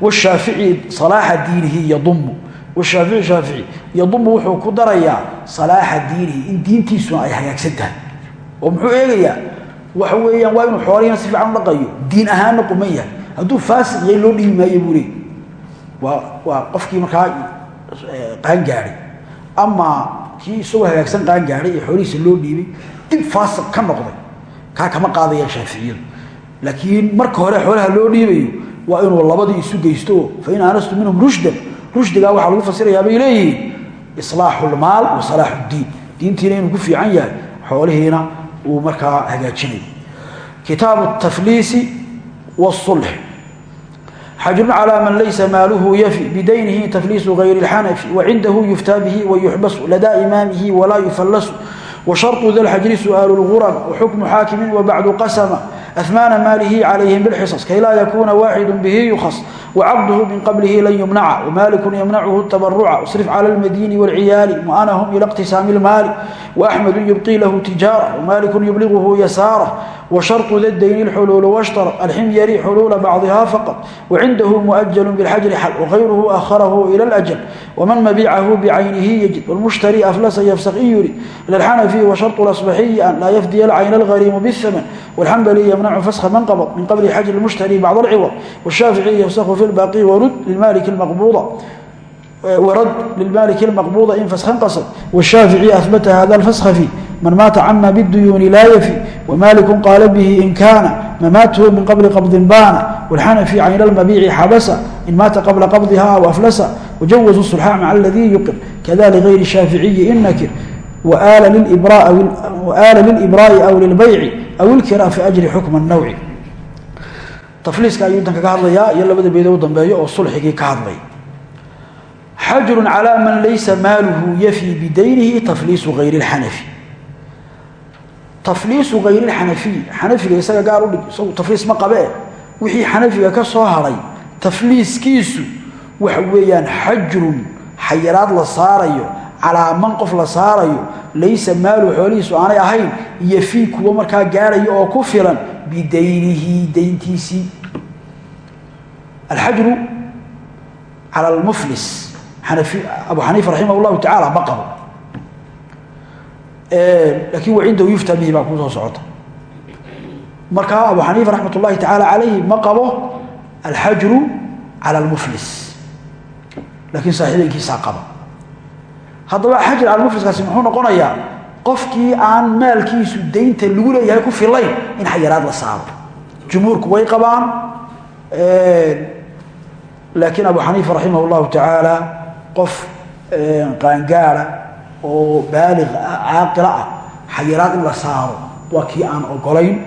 A: washaafici salaaxa diinihi yadumu washaafici shaafici yadumu wuxuu ku darayaa salaaxa diinihi in diintiisuna ay hagaagsan tahay. Oo muxuu eegayaa? Waxa weeyaan waa inuu xoolihina si fiican u dhaqayo diin ahaanna quman yahay waa qofkii markaa qaangaadhay ama kii isagoo hagaagsan qaangaadhay ee xoolihiisa loo dhiibay dib faasiq ka noqday. Kaa kama qaadayaan shaaficiyadu. Laakiin marka hore xoolaha loo dhiibayo waa inuu labadii isu geysto fain aanastu minhum rushdan. Rushdigaa waxaa lagu fasirayaa bay leeyihiin islaaxu lmaal wa salaaxu ddiin diintiina inuu ku fiican yahay xoolihiina uu markaa hagaajinayo. Kitaabu tafliisi wاsulx xajrun calى man laysa maaluhu yafi bidaynihi tafliisu gayri اlxanafi wacindahu yuftaa bihi wayuxbasu ladaa imaamihi walaa yufallasu washarطu da lxajri su'aalu اlgurm waxukmu xaakimin wabacdu qasma أثمان ماله عليهم بالحصص كي لا يكون واحد به يخص وعقده من قبله لن يمنع ومالك يمنعه التبرع اصرف على المدين والعيال وأنهم إلى اقتسام المال وأحمد يبقي له تجارة ومالك يبلغه يساره وشرط ذا الدين الحلول واشترط الحميري حلول بعضها فقط وعنده مؤجل بالحجر حل وغيره أخره إلى الأجل ومن مبيعه بعينه يجد والمشتري أفلس يفسق إن يريد للحنفي وشرط الأصبحي أن لا يفدي العين الغريم بالثمن والحنبلي يمنع فسخ من قبض من قبل حجر المشتري بعض العوض والشافعي يفسخ في الباقي ورد للمالك المقبوضة ورد للمالك المقبوضة إن فسخا قصد والشافعي أثبت هذا الفسخ فيه من مات عما بالديون لا يفي ومالك قال به إن كان مماته من قبل قبض بان والحنفي عين المبيع حبس إن مات قبل قبضها أو أفلس وجوزوا الصلحاء مع الذي يقر كذا لغير الشافعي إن نكر وآل للإبراء أو وآل للإبراء أو للبيع أو الكراء في أجر حكم النوع tafliiska ayuu intan kaga hadlayaa iyo labada beede u dambeeyo oo sulxigii ka hadlay xajru calى man laysa maaluhu yafii bidaynihi tafliisu اlxanafiy xanafiga isaga gaar udhig isagu tafliis ma qabee. Wixii xanafiga ka soo hadhay tafliiskiisu waxa weeyaan xajrun xayiraad la saarayo calaa man qof la saarayo laysa maaluhu xoolihiisu aanay ahayn yafii kuwa markaa gaaraya oo ku filan bidaynihi dayntiisii alxajru cala almuflis. Abu xaniifa raximah llahu tacaala ma laakiin wa cindahu yuftaa bihi baa ku soo socota. Markaa abu xaniifa raxmat ullahi tacaala calayhi ma qabo alxajru cala almuflis. Laakiin saaxiibeynkiisaa qaba haddaba xajr cala almufliskaasi muxuu noqonayaa qofkii aan maalkiisu daynta lagu leeyahay ku filayn in xayaraad la saaro. Jumhuurku way qabaan laakiin abu xaniifa raximah llahu tacaala qof qaangaara oo baalig caaqila ah xayiraad in la saaro waa kii aan ogolayn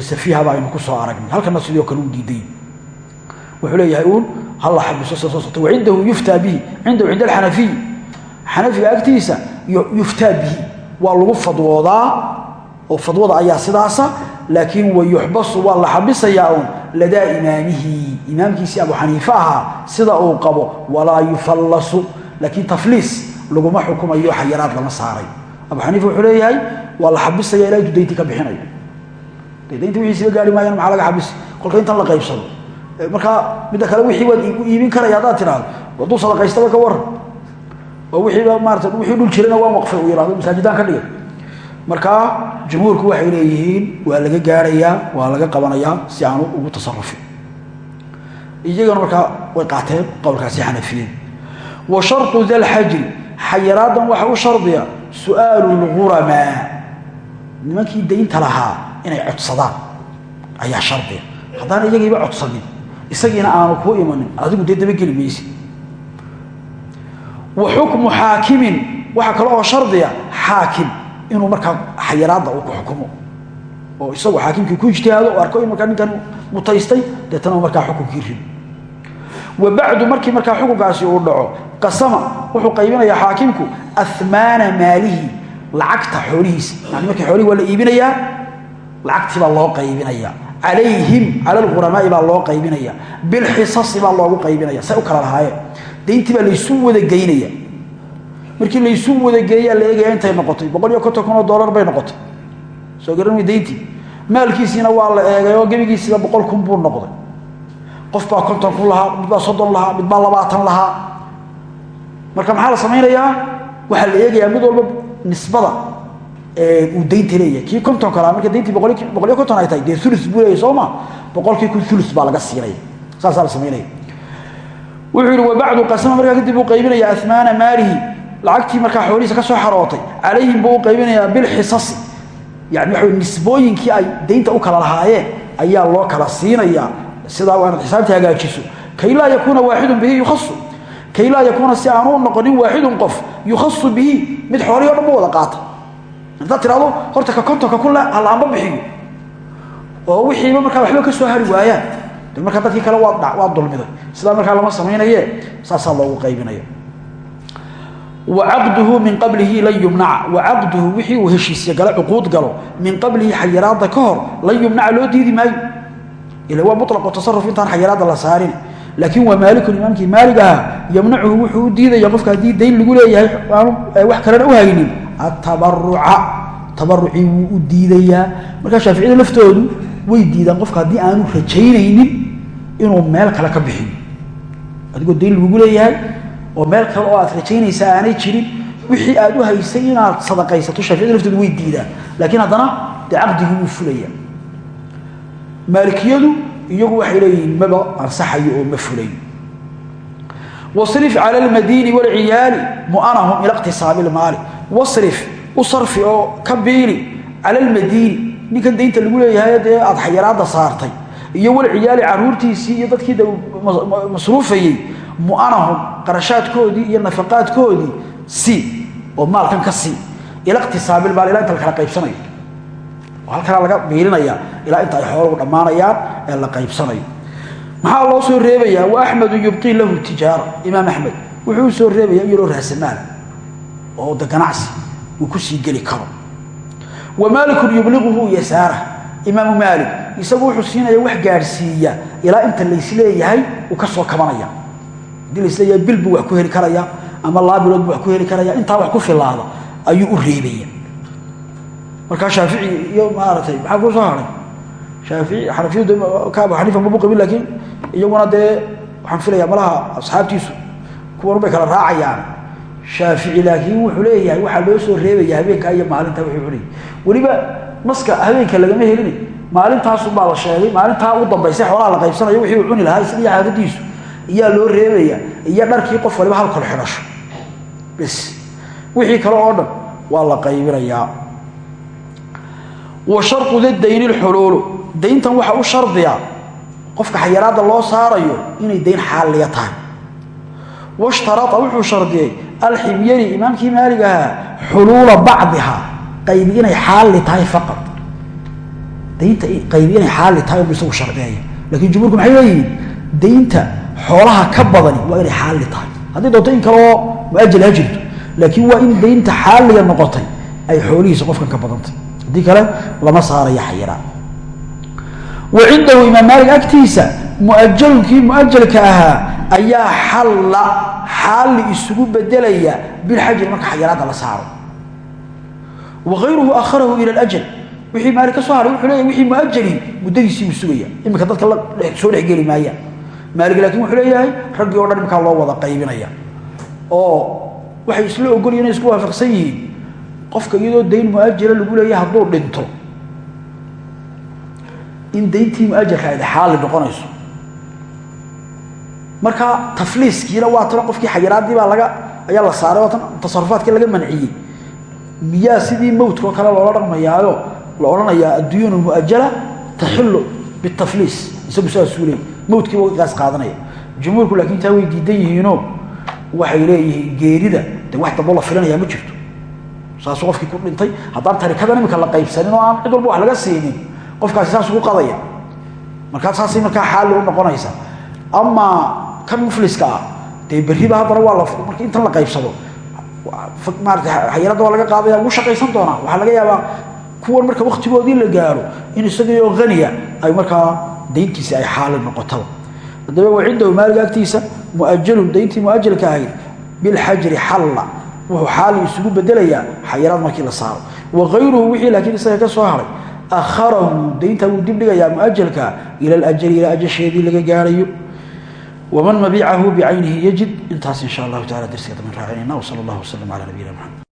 A: safiihaba aynu ku soo aragnay. Halkana sidoo kale u diiday wuxuu leeyahay uun halla xabiso sida soo sota wacindahu yuftaa bihi cindahu cinda alxanafiy xanafiga agtiisa yuftaa bihi waa lagu fadwoodaa oo fadwada ayaa sidaasa laakiin wayuxbasu waa la xabisayaa un ladaa imaamihi. Imaamkiisii abu xaniife ahaa sida uu qabo walaa yufallasu. Laakiin tafliis laguma xukumayo xayaraad lama saaray. Abu xaniifa wuxuu leeyahay waa la xabisaya ilaa intuu dayntii ka bixinayo. De daynti wixiisiba gaari maayaan maxaa laga xabisi? Kolka intan la qaybsado. Markaa midda kale wixii waad iibin karaya haddaad tidhaahdo hadduu sadaqaystaba ka waran. Oo wiiiba maarata wixii dhul jirana waan waqfay uu yihahdo masaajidaan ka dhigay markaa jumhuurku waxay leeyihiin waa laga gaarayaa waa laga qabanayaa si aanu ugu tasarufin iyagana markaa way qaateen qowlkaasi xanafiyeen. Wa sharطu da xayaraadan waxa u shardiya su'aalu lguramaa nimankii daynta lahaa inay codsadaan ayaa shardiya haddaan iyagiiba codsanin isagiina aanu kuu imanin adigu dee dabageli maysi. Wa xukmu xaakimin waxaa kale oo shardiya xaakim inuu markaa xayiraadda uu ku xukumo. Oo isagu xaakimkii ku ijtihaado arko in markaa ninkan mutaystay deetana markaa xukunkii rido wa bacdu markii markaa xukunkaasi uu dhaco qasama wuxuu qaybinayaa xaakimku ahmaana maalihi lacagta xoolihiisa. Yani markii xoolihi waa la iibinayaa baa loo qaybinaya. Calayhim cala alghuramaai baa loo qaybinaya. Bilxisasi baa loogu qaybinaya. Say u kala lahaayeen. Dayntii baa laysu wada geynaya. Markii laysu wada geeyaa la eegaya intay noqotay. Boqol iyo bay noqotay. Soo garanmay dayntii. Maalkiisiina waa la eegay oo gebigiisiiba boqol kun buu noqday. Qof baa konton kun lahaa mid baa soddon lahaa mid baa labaatan lahaa marka maxaa la samaynayaa? Waxaa la eegayaa mid walba nisbada uu daynta leeyahay. Kii konton kalaa marka dayntii boqol iyo konton ay tahay dee ulu buu leeyahy soo ma? Boqolkii kun ulu baa laga siinaya saasaa la samaynaya wuxuu yihi wabacdu qasama. Markaa kadib uu qaybinaya amaana maalihi. Lacagtii markaa xoolihiisa ka soo xarootay calayhim buu u qaybinayaa bilxisasi yani waxa nisbooyinkii ay daynta u kala lahaayeen ayaa loo kala siinayaa. Sidaa waa inaad xisaabtii hagaajiso. Kay laa yakuuna waaxidun bihi yukhasu kay laa yakuuna si aanu noqonin waaxidun qof yukhasu bihi mid xoolihii o dhan ba wada qaata. Haddaad tidhahdo horta ka kontonka kun le halaanba bixiyo oo wixiiba markaa waxba ka soo hari waayaan. De markaa dadkii kale waa waa dulmiday. Sidaa markaa lama samaynaye saasaa loogu qaybinaya wacaqduhu min qablihi lan yumnaca. Wacaqduhu wixii uu heshiisya gala cuquud galo min qablihi xayiraadda ka hor lan yumnaca loo diidi maayo. Ila waa mulaqu tasaruf intaan xayiraadda laakiin waa maalikun imaamkii maalig ahaa yamnacuhu wuxuu u diidaya qofka haddii dayn lagu leeyahay aanu wax kalena u haynin. Atabaruca tabarucii wuu u diidayaa. Markaa shaaficiyada laftoodu way diidaan qofka haddii aanu rajaynaynin inuu meel kale ka bixiyo adigoo dayn lagugu leeyahay oo meel kale oo aad rajaynaysaa aanay jirin wixii aad u haysay inaad sadaqaysato shaaficiyada laftoodu way diidaan. Laakiin haddana dee caqdigii wuu fulaya maalikiyadu iyagu waxay leeyihiin maba ansaxayo oo ma fulayo wasrif cala almadiini walciyaali mu'anahum ila iqtisaabi ilmaali wasrif u sarfi oo ka biili cala almadiini. Ninkan daynta lagu leeyahay dee aad xayaraadda saartay iyo walciyaali caruurtiisii iyo dadkii masruufayey mu'anahum qarashaadkoodii iyo nafaqaadkoodii si oo maalkan ka sii ila ilaa la kala qaybsanayo oo halkanaa laga biilinaya ilaa inta ay xoolugu dhammaanayaan ee la qaybsanayo. Maxaa loo soo reebayaa? Wa axmedu yubqii lahu tijaara imaam axmed. Wuxuu u soo reebayaa in yaroo raasamaal oo de ganacsi uu ku sii geli karo. Wa maalikun yubliquhu yasaara imaamu maalik. Isagu wuxuu siinaya wax gaadhsiiya ilaa inta laysleeyahay uu ka soo kabanaya. Haddii laisleeyahay bil buu wax ku heli karaya ama laba bilood buu wax ku heli karaya intaa wax ku filaada ayuu u reebaya markaa shaafici iyo maaragtay maxaa kuu soo haray? Shaafici xanafiyadu ka abu xaniifa mabu qabin laakiin iyaguna dee waxaan filaya malaha asxaabtiisu kuwan bay kala raacayaan. Shaafici laakiin wuxuu leeyahay waxaa loo soo reebaya habeenkaa iyo maalintaa wuxuu cunayay weliba naska habeenka lagama helini. Maalintaasunbaa la sheegay maalintaa u dambaysay xoolaha la qaybsanayo wixii uu cuni lahaa iyo xaafadiisu iyaa loo reebaya iyo dharkii qof waliba hal kol xidhasho bs wixii kale oo dhan waa la qaybinayaa wa shardu lidayni lxuluulu dayntan waxaa u shardiya qofka xayaraadda loo saarayo inay dayn xaaliya tahay washtarada wuxuu shardiyey alximyari imaamkii maalig ahaa xuluula bacdiha qaybi inay xaali tahay faqad daynta qaybi inay xaali tahay lakiin jumhuurku maxay leeyihiin daynta xoolaha ka badani waa inay xaali tahay. Doonto in kaleoo muajal ha laakiin waa in daynta xaaliga noqotay ay xoolihiisa qofkan ka badantay haddii kale lama saaraya xayiraan wa cindahu imaam maalik agtiisa muajalunkii muajalka ahaa ayaa xalla xaalli isugu bedelaya bilxajri marka xayiraadda la saaro. Wa ayruhu ila ajal wixii maali ka soo haray wuxuu leeyahy wixii muajali muddadiisiibuu sugaya iminka dadka soo dhexgeli maayaan maalig laakiin wuxuu leeyahay raggii o dhan iminkaa loo wada qaybinaya oo waxay isla ogolyihin inay isku waafaqsan yihiin qofka iyadoo dayn muajala lagu leeyahay hadduu dhinto. In dayntii muajalka ayd xaali noqonayso. Marka tafliiskiina waa tana qofkii xayiraadii baa laga ayaa la saaray oo tan tasarufaadkii laga manciyey. Miyaa sidii mowtkao kale loola dhaqmayaayo la odhanayaa adduyuun muajala taxilu bitafliis isagu saasuu leey mowtkii wagaas qaadanaya. Jumhuurku laakiin taa way diidan yihiinoo waxay leeyihiin geerida de wax damboo la filanayaa ma jirto saasuu qofkii ku dhintay. Haddaan tarikadan imika la qaybsanin oo aan cid walba wax laga siinin qofkaasi saas ugu qadaya markaa saasay markaa xaali u noqonaysa. Amaa kan mufliska ah dee berriba haddana marka intan la qaybsado maarata xayirada waa laga qaadaya ugu shaqaysan doonaa. Waxaa laga yaabaa kuwan marka waktigoodii la gaaro in isagaioo haniya ay markaa dayntiisi ay xaali noqotaba haddaba wa cindahu maaliga agtiisa muajalun dayntii muajalka ahayd bilxajri xalla wuxuu xaali isugu bedelayaa xayiraad markii la saaro. Wa ayruhu wixii laakiin isaga ka soo haray akharahu daynta wuu dib dhigayaa muajalka ila alajali ilaa ajasheedii laga gaarayo. Waman mabiicahu bicaynihi yajid intaas in sha allahu tacala darsiga daban raacinayna wsala allah wasalam cala nabiyina maxamed